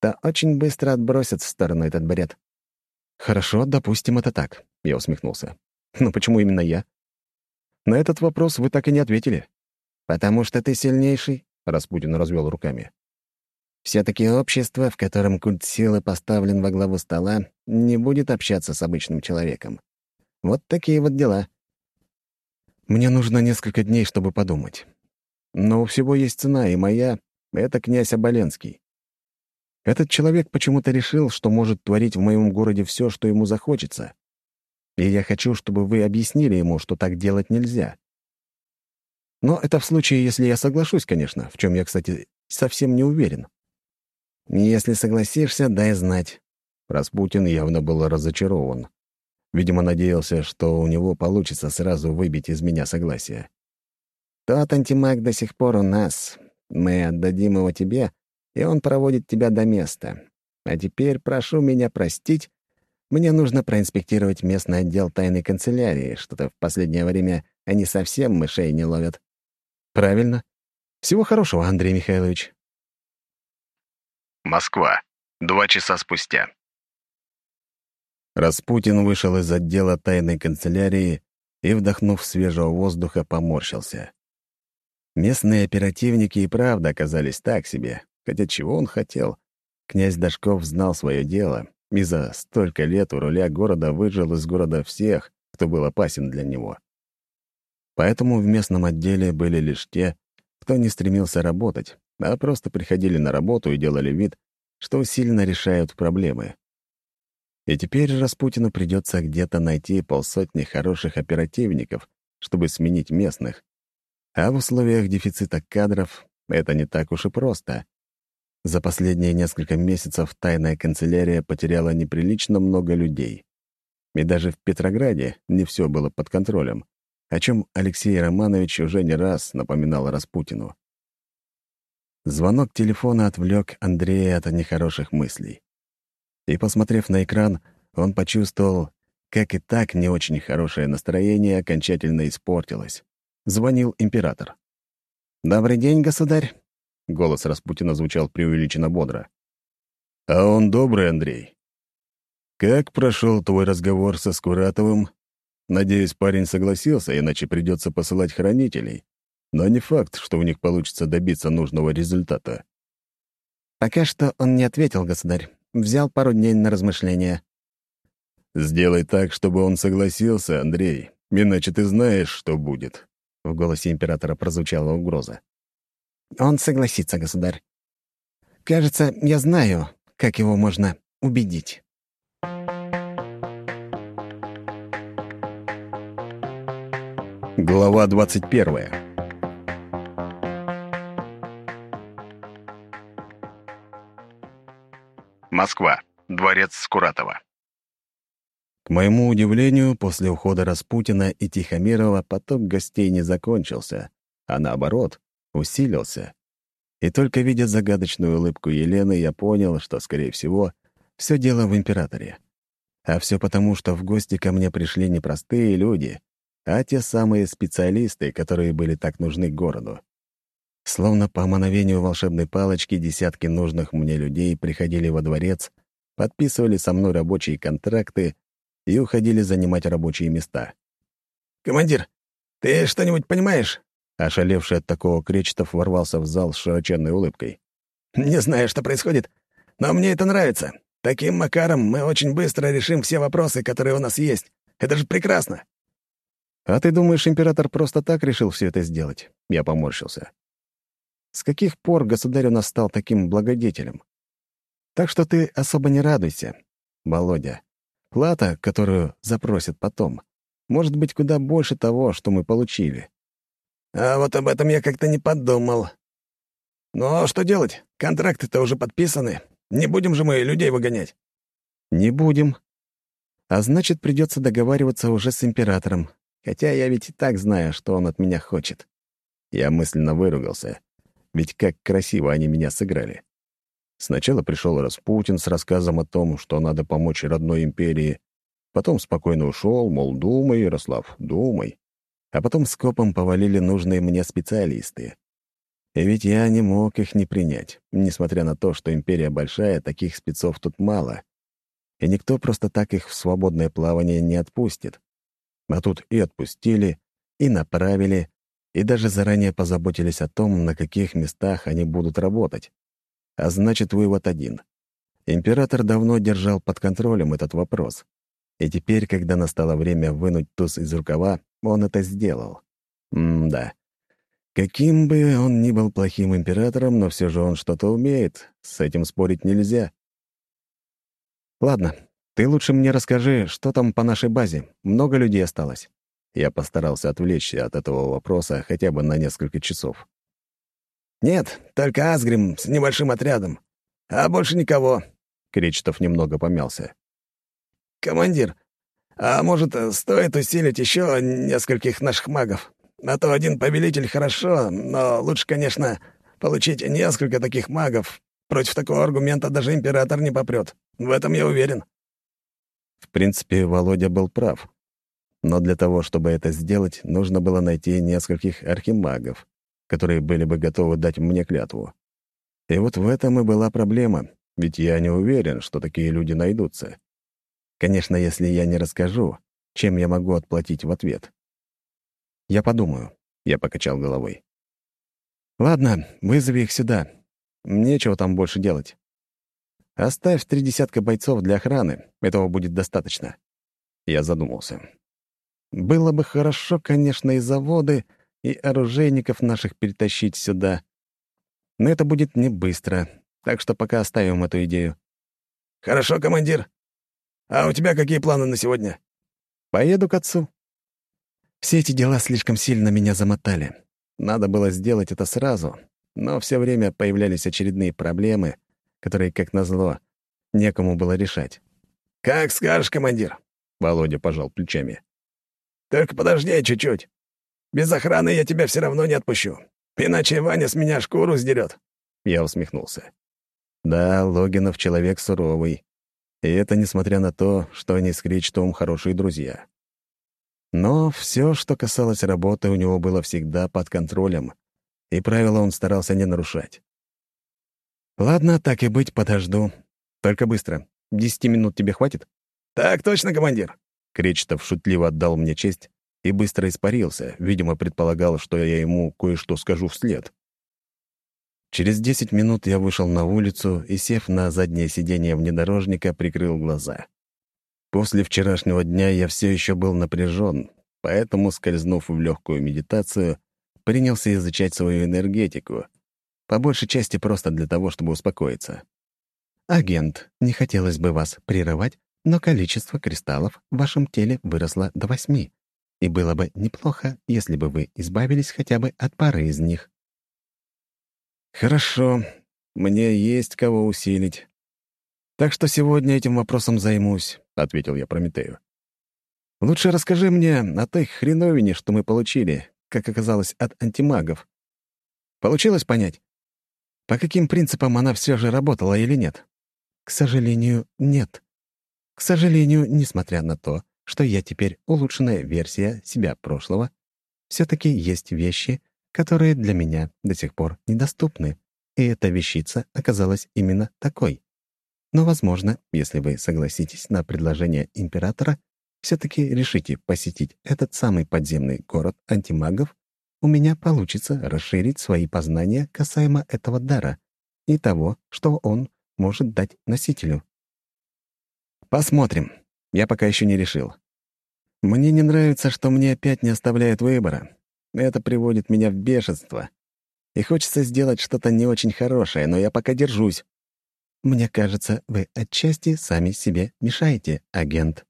то очень быстро отбросят в сторону этот бред. «Хорошо, допустим, это так», — я усмехнулся. «Но почему именно я?» «На этот вопрос вы так и не ответили». «Потому что ты сильнейший», — Распутин развел руками. «Все-таки общество, в котором культ силы поставлен во главу стола, не будет общаться с обычным человеком. Вот такие вот дела». «Мне нужно несколько дней, чтобы подумать. Но у всего есть цена, и моя — это князь Оболенский. Этот человек почему-то решил, что может творить в моем городе все, что ему захочется. И я хочу, чтобы вы объяснили ему, что так делать нельзя. Но это в случае, если я соглашусь, конечно, в чем я, кстати, совсем не уверен. Если согласишься, дай знать. Распутин явно был разочарован. Видимо, надеялся, что у него получится сразу выбить из меня согласие. Тот антимаг до сих пор у нас. Мы отдадим его тебе, и он проводит тебя до места. А теперь прошу меня простить. Мне нужно проинспектировать местный отдел тайной канцелярии. Что-то в последнее время они совсем мышей не ловят. Правильно. Всего хорошего, Андрей Михайлович. Москва. Два часа спустя. Распутин вышел из отдела тайной канцелярии и, вдохнув свежего воздуха, поморщился. Местные оперативники и правда оказались так себе, хотя чего он хотел. Князь Дашков знал свое дело и за столько лет у руля города выжил из города всех, кто был опасен для него. Поэтому в местном отделе были лишь те, кто не стремился работать, а просто приходили на работу и делали вид, что сильно решают проблемы. И теперь Распутину придется где-то найти полсотни хороших оперативников, чтобы сменить местных. А в условиях дефицита кадров это не так уж и просто. За последние несколько месяцев тайная канцелярия потеряла неприлично много людей. И даже в Петрограде не все было под контролем о чем Алексей Романович уже не раз напоминал Распутину. Звонок телефона отвлек Андрея от нехороших мыслей. И, посмотрев на экран, он почувствовал, как и так не очень хорошее настроение окончательно испортилось. Звонил император. «Добрый день, государь!» — голос Распутина звучал преувеличенно бодро. «А он добрый, Андрей. Как прошел твой разговор со Скуратовым Надеюсь, парень согласился, иначе придется посылать хранителей. Но не факт, что у них получится добиться нужного результата. Пока что он не ответил, государь. Взял пару дней на размышления». «Сделай так, чтобы он согласился, Андрей, иначе ты знаешь, что будет». В голосе императора прозвучала угроза. «Он согласится, государь. Кажется, я знаю, как его можно убедить». Глава 21. Москва. Дворец Скуратова. К моему удивлению, после ухода Распутина и Тихомирова поток гостей не закончился, а наоборот, усилился. И только видя загадочную улыбку Елены, я понял, что, скорее всего, все дело в императоре. А все потому, что в гости ко мне пришли не простые люди, а те самые специалисты, которые были так нужны городу. Словно по мановению волшебной палочки десятки нужных мне людей приходили во дворец, подписывали со мной рабочие контракты и уходили занимать рабочие места. «Командир, ты что-нибудь понимаешь?» Ошалевший от такого Кречетов ворвался в зал с широченной улыбкой. «Не знаю, что происходит, но мне это нравится. Таким макаром мы очень быстро решим все вопросы, которые у нас есть. Это же прекрасно!» «А ты думаешь, император просто так решил все это сделать?» Я поморщился. «С каких пор государь у нас стал таким благодетелем? Так что ты особо не радуйся, Володя. Плата, которую запросят потом, может быть куда больше того, что мы получили». «А вот об этом я как-то не подумал. Ну, а что делать? Контракты-то уже подписаны. Не будем же мы людей выгонять». «Не будем. А значит, придется договариваться уже с императором, Хотя я ведь и так знаю, что он от меня хочет. Я мысленно выругался. Ведь как красиво они меня сыграли. Сначала пришел Распутин с рассказом о том, что надо помочь родной империи. Потом спокойно ушел, мол, думай, Ярослав, думай. А потом скопом повалили нужные мне специалисты. И ведь я не мог их не принять, несмотря на то, что империя большая, таких спецов тут мало. И никто просто так их в свободное плавание не отпустит. А тут и отпустили, и направили, и даже заранее позаботились о том, на каких местах они будут работать. А значит, вывод один. Император давно держал под контролем этот вопрос. И теперь, когда настало время вынуть туз из рукава, он это сделал. М-да. Каким бы он ни был плохим императором, но все же он что-то умеет. С этим спорить нельзя. Ладно, ты лучше мне расскажи, что там по нашей базе? Много людей осталось?» Я постарался отвлечься от этого вопроса хотя бы на несколько часов. «Нет, только Асгрим с небольшим отрядом. А больше никого». Кречетов немного помялся. «Командир, а может, стоит усилить еще нескольких наших магов? А то один повелитель хорошо, но лучше, конечно, получить несколько таких магов. Против такого аргумента даже император не попрет. В этом я уверен». В принципе, Володя был прав. Но для того, чтобы это сделать, нужно было найти нескольких архимагов, которые были бы готовы дать мне клятву. И вот в этом и была проблема, ведь я не уверен, что такие люди найдутся. Конечно, если я не расскажу, чем я могу отплатить в ответ. «Я подумаю», — я покачал головой. «Ладно, вызови их сюда. Нечего там больше делать. Оставь три десятка бойцов для охраны. Этого будет достаточно. Я задумался. Было бы хорошо, конечно, и заводы, и оружейников наших перетащить сюда. Но это будет не быстро, так что пока оставим эту идею. «Хорошо, командир. А у тебя какие планы на сегодня?» «Поеду к отцу». Все эти дела слишком сильно меня замотали. Надо было сделать это сразу, но все время появлялись очередные проблемы — которые, как назло, некому было решать. «Как скажешь, командир», — Володя пожал плечами. «Только подожди чуть-чуть. Без охраны я тебя все равно не отпущу. Иначе Ваня с меня шкуру сдерет. Я усмехнулся. «Да, Логинов человек суровый. И это несмотря на то, что они с Кричтом хорошие друзья. Но все, что касалось работы, у него было всегда под контролем, и правила он старался не нарушать. «Ладно, так и быть, подожду. Только быстро. Десяти минут тебе хватит?» «Так точно, командир!» Кречетов шутливо отдал мне честь и быстро испарился, видимо, предполагал, что я ему кое-что скажу вслед. Через десять минут я вышел на улицу и, сев на заднее сиденье внедорожника, прикрыл глаза. После вчерашнего дня я все еще был напряжен, поэтому, скользнув в легкую медитацию, принялся изучать свою энергетику, по большей части просто для того, чтобы успокоиться. «Агент, не хотелось бы вас прерывать, но количество кристаллов в вашем теле выросло до восьми, и было бы неплохо, если бы вы избавились хотя бы от пары из них». «Хорошо, мне есть кого усилить. Так что сегодня этим вопросом займусь», — ответил я Прометею. «Лучше расскажи мне о той хреновине, что мы получили, как оказалось, от антимагов. Получилось понять, по каким принципам она все же работала или нет?» «К сожалению, нет. К сожалению, несмотря на то, что я теперь улучшенная версия себя прошлого, все таки есть вещи, которые для меня до сих пор недоступны, и эта вещица оказалась именно такой. Но, возможно, если вы согласитесь на предложение императора, все-таки решите посетить этот самый подземный город антимагов, у меня получится расширить свои познания касаемо этого дара и того, что он может дать носителю. Посмотрим. Я пока еще не решил. Мне не нравится, что мне опять не оставляют выбора. Это приводит меня в бешенство. И хочется сделать что-то не очень хорошее, но я пока держусь. Мне кажется, вы отчасти сами себе мешаете, агент.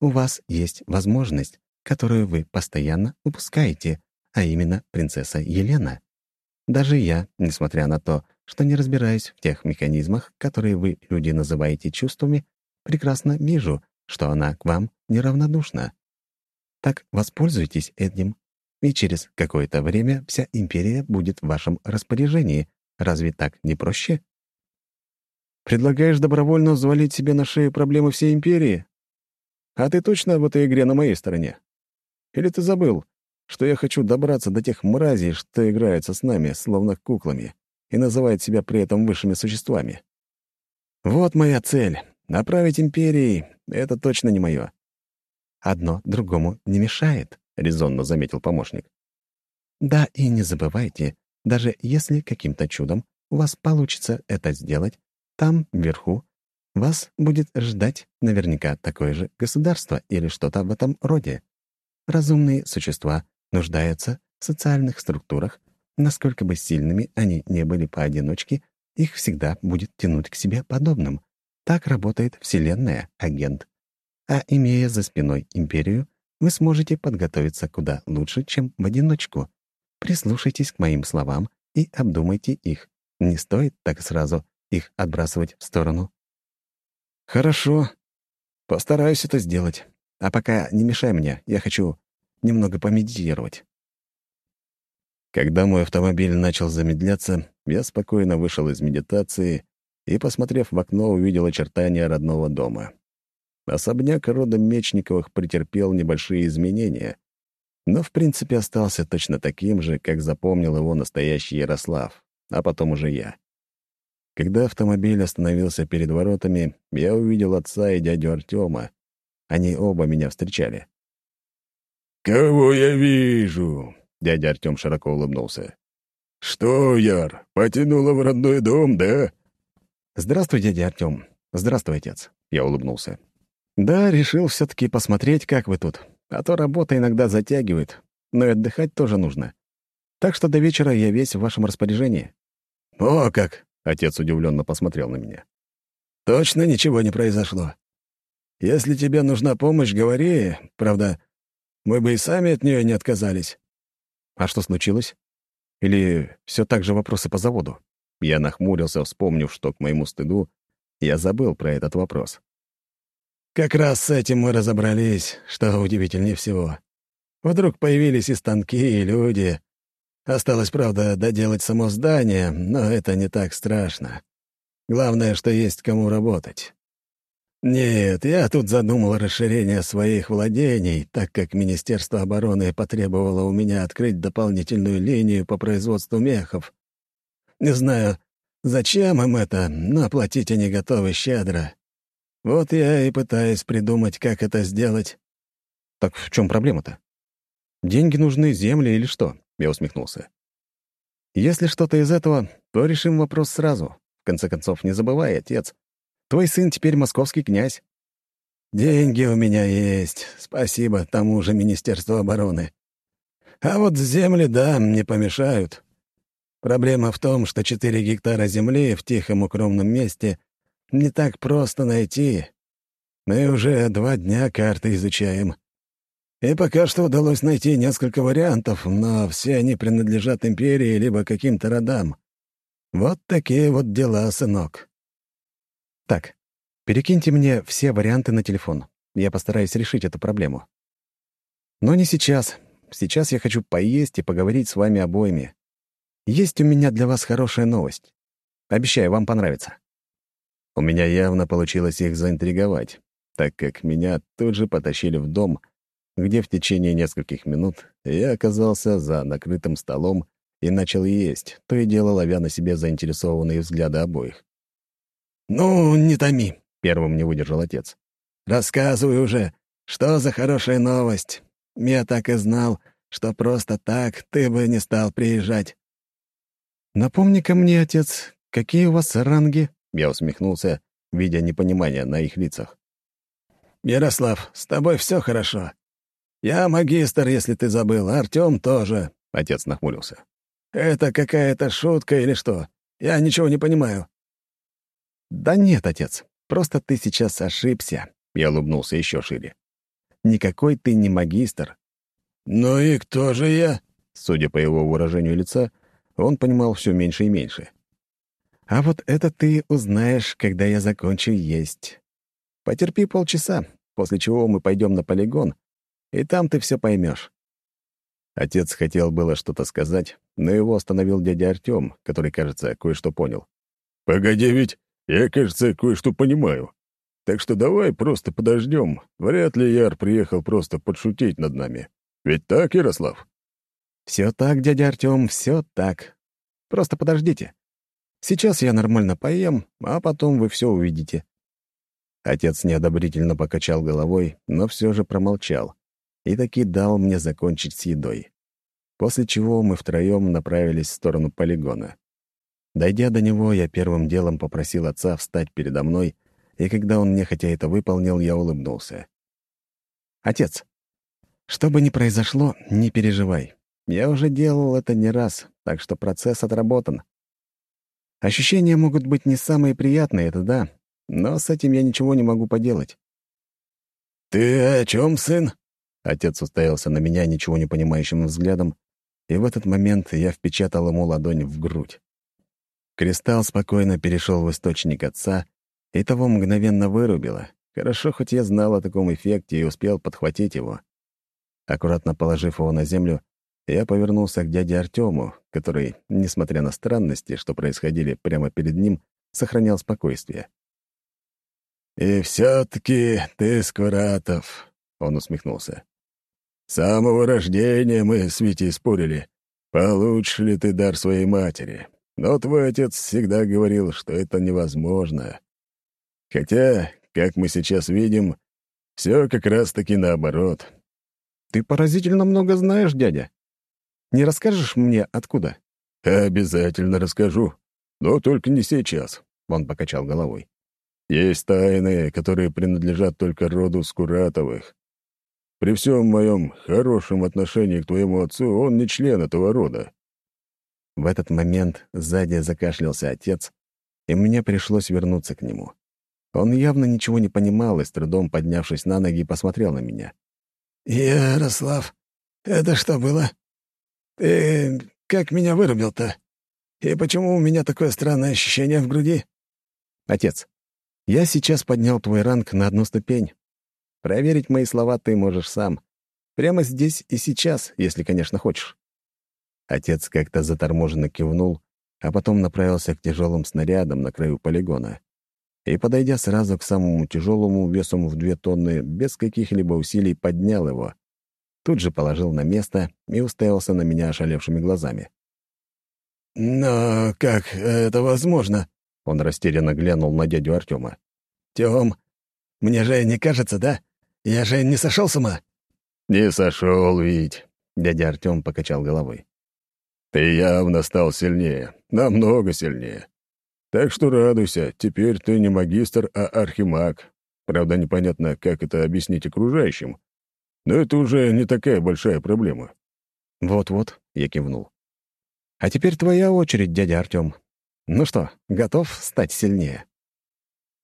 У вас есть возможность, которую вы постоянно упускаете, а именно принцесса Елена. Даже я, несмотря на то, что не разбираюсь в тех механизмах, которые вы, люди, называете чувствами, прекрасно вижу, что она к вам неравнодушна. Так воспользуйтесь этим и через какое-то время вся империя будет в вашем распоряжении. Разве так не проще? Предлагаешь добровольно взвалить себе на шею проблемы всей империи? А ты точно в этой игре на моей стороне? Или ты забыл, что я хочу добраться до тех мразей, что играются с нами, словно куклами, и называют себя при этом высшими существами? Вот моя цель. Направить империи — это точно не мое. Одно другому не мешает. — резонно заметил помощник. «Да, и не забывайте, даже если каким-то чудом у вас получится это сделать, там, вверху, вас будет ждать наверняка такое же государство или что-то в этом роде. Разумные существа нуждаются в социальных структурах, насколько бы сильными они не были поодиночке, их всегда будет тянуть к себе подобным. Так работает Вселенная, агент. А имея за спиной империю, вы сможете подготовиться куда лучше, чем в одиночку. Прислушайтесь к моим словам и обдумайте их. Не стоит так сразу их отбрасывать в сторону. Хорошо. Постараюсь это сделать. А пока не мешай мне, я хочу немного помедитировать. Когда мой автомобиль начал замедляться, я спокойно вышел из медитации и, посмотрев в окно, увидел очертания родного дома. Особняк рода Мечниковых претерпел небольшие изменения, но в принципе остался точно таким же, как запомнил его настоящий Ярослав, а потом уже я. Когда автомобиль остановился перед воротами, я увидел отца и дядю Артема. Они оба меня встречали. «Кого я вижу?» — дядя Артем широко улыбнулся. «Что, Яр, потянуло в родной дом, да?» «Здравствуй, дядя Артем. Здравствуй, отец», — я улыбнулся. Да, решил все таки посмотреть, как вы тут. А то работа иногда затягивает, но и отдыхать тоже нужно. Так что до вечера я весь в вашем распоряжении». «О как!» — отец удивленно посмотрел на меня. «Точно ничего не произошло. Если тебе нужна помощь, говори. Правда, мы бы и сами от нее не отказались». «А что случилось? Или все так же вопросы по заводу?» Я нахмурился, вспомнив, что к моему стыду я забыл про этот вопрос. Как раз с этим мы разобрались, что удивительнее всего. Вдруг появились и станки, и люди. Осталось, правда, доделать само здание, но это не так страшно. Главное, что есть кому работать. Нет, я тут задумал расширение своих владений, так как Министерство обороны потребовало у меня открыть дополнительную линию по производству мехов. Не знаю, зачем им это, но платить они готовы щедро. Вот я и пытаюсь придумать, как это сделать. Так в чем проблема-то? Деньги нужны, земли или что? Я усмехнулся. Если что-то из этого, то решим вопрос сразу. В конце концов, не забывай, отец. Твой сын теперь московский князь. Деньги у меня есть, спасибо тому же Министерству обороны. А вот земли, да, не помешают. Проблема в том, что 4 гектара земли в тихом укромном месте не так просто найти. Мы уже два дня карты изучаем. И пока что удалось найти несколько вариантов, но все они принадлежат империи либо каким-то родам. Вот такие вот дела, сынок. Так, перекиньте мне все варианты на телефон. Я постараюсь решить эту проблему. Но не сейчас. Сейчас я хочу поесть и поговорить с вами обоими. Есть у меня для вас хорошая новость. Обещаю, вам понравится. У меня явно получилось их заинтриговать, так как меня тут же потащили в дом, где в течение нескольких минут я оказался за накрытым столом и начал есть, то и дело ловя на себе заинтересованные взгляды обоих. «Ну, не томи», — первым не выдержал отец. «Рассказывай уже, что за хорошая новость? Я так и знал, что просто так ты бы не стал приезжать». «Напомни-ка мне, отец, какие у вас ранги?» Я усмехнулся, видя непонимание на их лицах. «Ярослав, с тобой все хорошо. Я магистр, если ты забыл, Артем тоже», — отец нахмурился. «Это какая-то шутка или что? Я ничего не понимаю». «Да нет, отец, просто ты сейчас ошибся», — я улыбнулся еще шире. «Никакой ты не магистр». «Ну и кто же я?» Судя по его выражению лица, он понимал все меньше и меньше. «А вот это ты узнаешь, когда я закончу есть. Потерпи полчаса, после чего мы пойдем на полигон, и там ты все поймешь. Отец хотел было что-то сказать, но его остановил дядя Артем, который, кажется, кое-что понял. «Погоди, ведь я, кажется, кое-что понимаю. Так что давай просто подождем. Вряд ли Яр приехал просто подшутить над нами. Ведь так, Ярослав?» «Все так, дядя Артем, все так. Просто подождите. Сейчас я нормально поем, а потом вы все увидите». Отец неодобрительно покачал головой, но все же промолчал и таки дал мне закончить с едой. После чего мы втроем направились в сторону полигона. Дойдя до него, я первым делом попросил отца встать передо мной, и когда он нехотя это выполнил, я улыбнулся. «Отец, что бы ни произошло, не переживай. Я уже делал это не раз, так что процесс отработан. Ощущения могут быть не самые приятные, это да, но с этим я ничего не могу поделать». «Ты о чем, сын?» Отец уставился на меня ничего не понимающим взглядом, и в этот момент я впечатал ему ладонь в грудь. Кристалл спокойно перешел в источник отца, и того мгновенно вырубило. Хорошо, хоть я знал о таком эффекте и успел подхватить его. Аккуратно положив его на землю, я повернулся к дяде Артему, который, несмотря на странности, что происходили прямо перед ним, сохранял спокойствие. «И все-таки ты Скуратов», — он усмехнулся. С самого рождения мы с Витей спорили, получишь ли ты дар своей матери. Но твой отец всегда говорил, что это невозможно. Хотя, как мы сейчас видим, все как раз-таки наоборот. Ты поразительно много знаешь, дядя. Не расскажешь мне, откуда? Обязательно расскажу, но только не сейчас, он покачал головой. Есть тайны, которые принадлежат только роду Скуратовых. При всем моем хорошем отношении к твоему отцу он не член этого рода». В этот момент сзади закашлялся отец, и мне пришлось вернуться к нему. Он явно ничего не понимал и, с трудом поднявшись на ноги, посмотрел на меня. «Ярослав, это что было? Ты как меня вырубил-то? И почему у меня такое странное ощущение в груди?» «Отец, я сейчас поднял твой ранг на одну ступень. Проверить мои слова ты можешь сам. Прямо здесь и сейчас, если, конечно, хочешь». Отец как-то заторможенно кивнул, а потом направился к тяжелым снарядам на краю полигона. И, подойдя сразу к самому тяжелому, весом в две тонны, без каких-либо усилий поднял его. Тут же положил на место и уставился на меня ошалевшими глазами. «Но как это возможно?» Он растерянно глянул на дядю Артема. «Тём, мне же не кажется, да? Я же не сошел с ума?» «Не сошел, ведь», — дядя Артем покачал головой. Ты явно стал сильнее, намного сильнее. Так что радуйся, теперь ты не магистр, а архимаг. Правда, непонятно, как это объяснить окружающим. Но это уже не такая большая проблема. «Вот-вот», — я кивнул. «А теперь твоя очередь, дядя Артём. Ну что, готов стать сильнее?»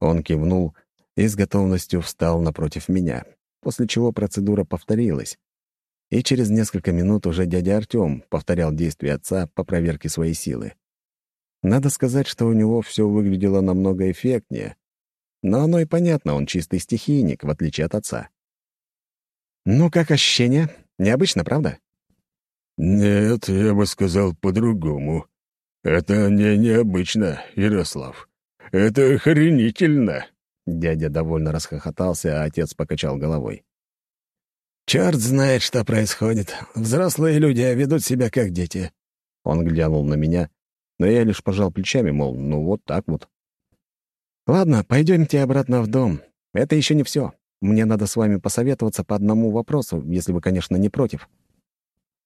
Он кивнул и с готовностью встал напротив меня, после чего процедура повторилась. И через несколько минут уже дядя Артём повторял действия отца по проверке своей силы. Надо сказать, что у него все выглядело намного эффектнее. Но оно и понятно, он чистый стихийник, в отличие от отца. «Ну, как ощущение? Необычно, правда?» «Нет, я бы сказал по-другому. Это не необычно, Ярослав. Это охренительно!» Дядя довольно расхохотался, а отец покачал головой. «Чёрт знает, что происходит. Взрослые люди ведут себя как дети». Он глянул на меня, но я лишь пожал плечами, мол, ну вот так вот. «Ладно, пойдемте обратно в дом. Это еще не все. Мне надо с вами посоветоваться по одному вопросу, если вы, конечно, не против».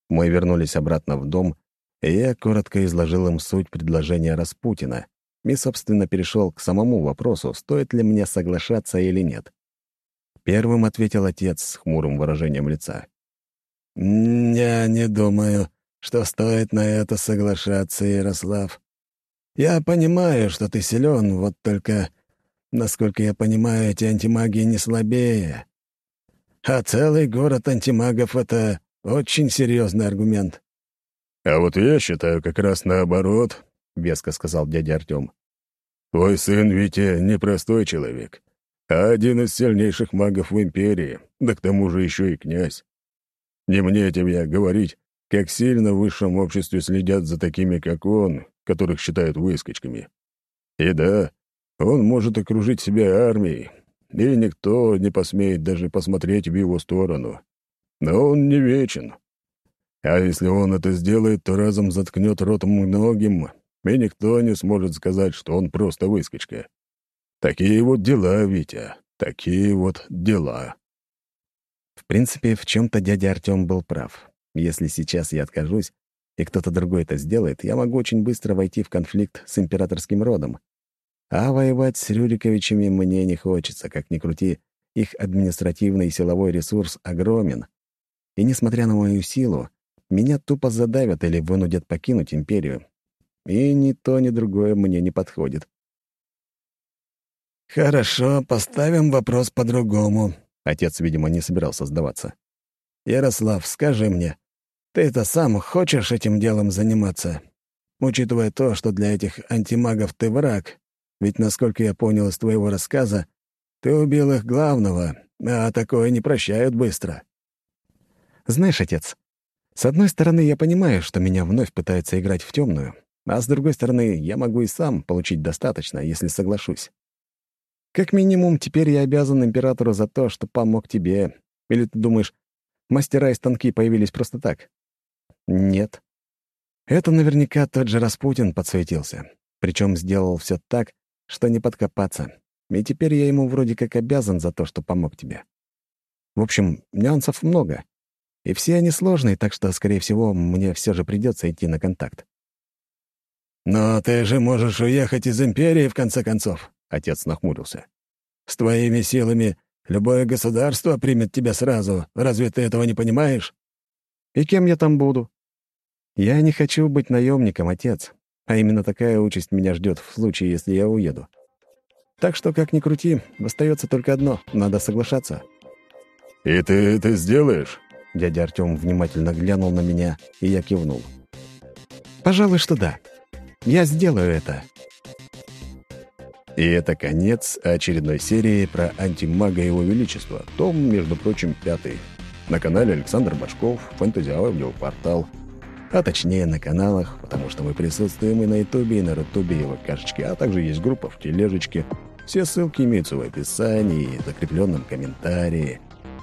Мы вернулись обратно в дом, и я коротко изложил им суть предложения Распутина и, собственно, перешел к самому вопросу, стоит ли мне соглашаться или нет. Первым ответил отец с хмурым выражением лица. «Я не думаю, что стоит на это соглашаться, Ярослав. Я понимаю, что ты силен, вот только, насколько я понимаю, эти антимаги не слабее. А целый город антимагов — это очень серьезный аргумент. «А вот я считаю как раз наоборот», — веско сказал дядя Артем. «Твой сын Витя непростой человек, а один из сильнейших магов в Империи, да к тому же еще и князь. Не мне тебе говорить, как сильно в высшем обществе следят за такими, как он, которых считают выскочками. И да, он может окружить себя армией, и никто не посмеет даже посмотреть в его сторону. Но он не вечен. А если он это сделает, то разом заткнет рот многим, и никто не сможет сказать, что он просто выскочка. Такие вот дела, Витя, такие вот дела. В принципе, в чем то дядя Артем был прав. Если сейчас я откажусь, и кто-то другой это сделает, я могу очень быстро войти в конфликт с императорским родом. А воевать с Рюриковичами мне не хочется, как ни крути, их административный и силовой ресурс огромен, и, несмотря на мою силу, меня тупо задавят или вынудят покинуть империю. И ни то, ни другое мне не подходит. «Хорошо, поставим вопрос по-другому». Отец, видимо, не собирался сдаваться. «Ярослав, скажи мне, ты это сам хочешь этим делом заниматься? Учитывая то, что для этих антимагов ты враг, ведь, насколько я понял из твоего рассказа, ты убил их главного, а такое не прощают быстро». Знаешь, отец, с одной стороны, я понимаю, что меня вновь пытаются играть в темную, а с другой стороны, я могу и сам получить достаточно, если соглашусь. Как минимум, теперь я обязан императору за то, что помог тебе. Или ты думаешь, мастера и станки появились просто так? Нет. Это наверняка тот же Распутин подсуетился. Причем сделал все так, что не подкопаться. И теперь я ему вроде как обязан за то, что помог тебе. В общем, нюансов много. И все они сложные, так что, скорее всего, мне все же придется идти на контакт. «Но ты же можешь уехать из Империи, в конце концов», — отец нахмурился. «С твоими силами любое государство примет тебя сразу. Разве ты этого не понимаешь?» «И кем я там буду?» «Я не хочу быть наемником, отец. А именно такая участь меня ждет в случае, если я уеду. Так что, как ни крути, остается только одно — надо соглашаться». «И ты это сделаешь?» Дядя Артем внимательно глянул на меня, и я кивнул. «Пожалуй, что да. Я сделаю это». И это конец очередной серии про антимага Его Величества, том, между прочим, пятый. На канале Александр Башков, Фэнтези Аудиопортал. А точнее на каналах, потому что мы присутствуем и на Ютубе, и на Рутубе, и в ВКашечке, а также есть группа в Тележечке. Все ссылки имеются в описании и закрепленном комментарии.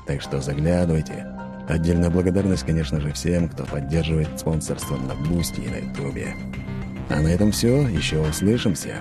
Так что заглядывайте. Отдельная благодарность, конечно же, всем, кто поддерживает спонсорство на Бусти и на Ютубе. А на этом все. Еще услышимся.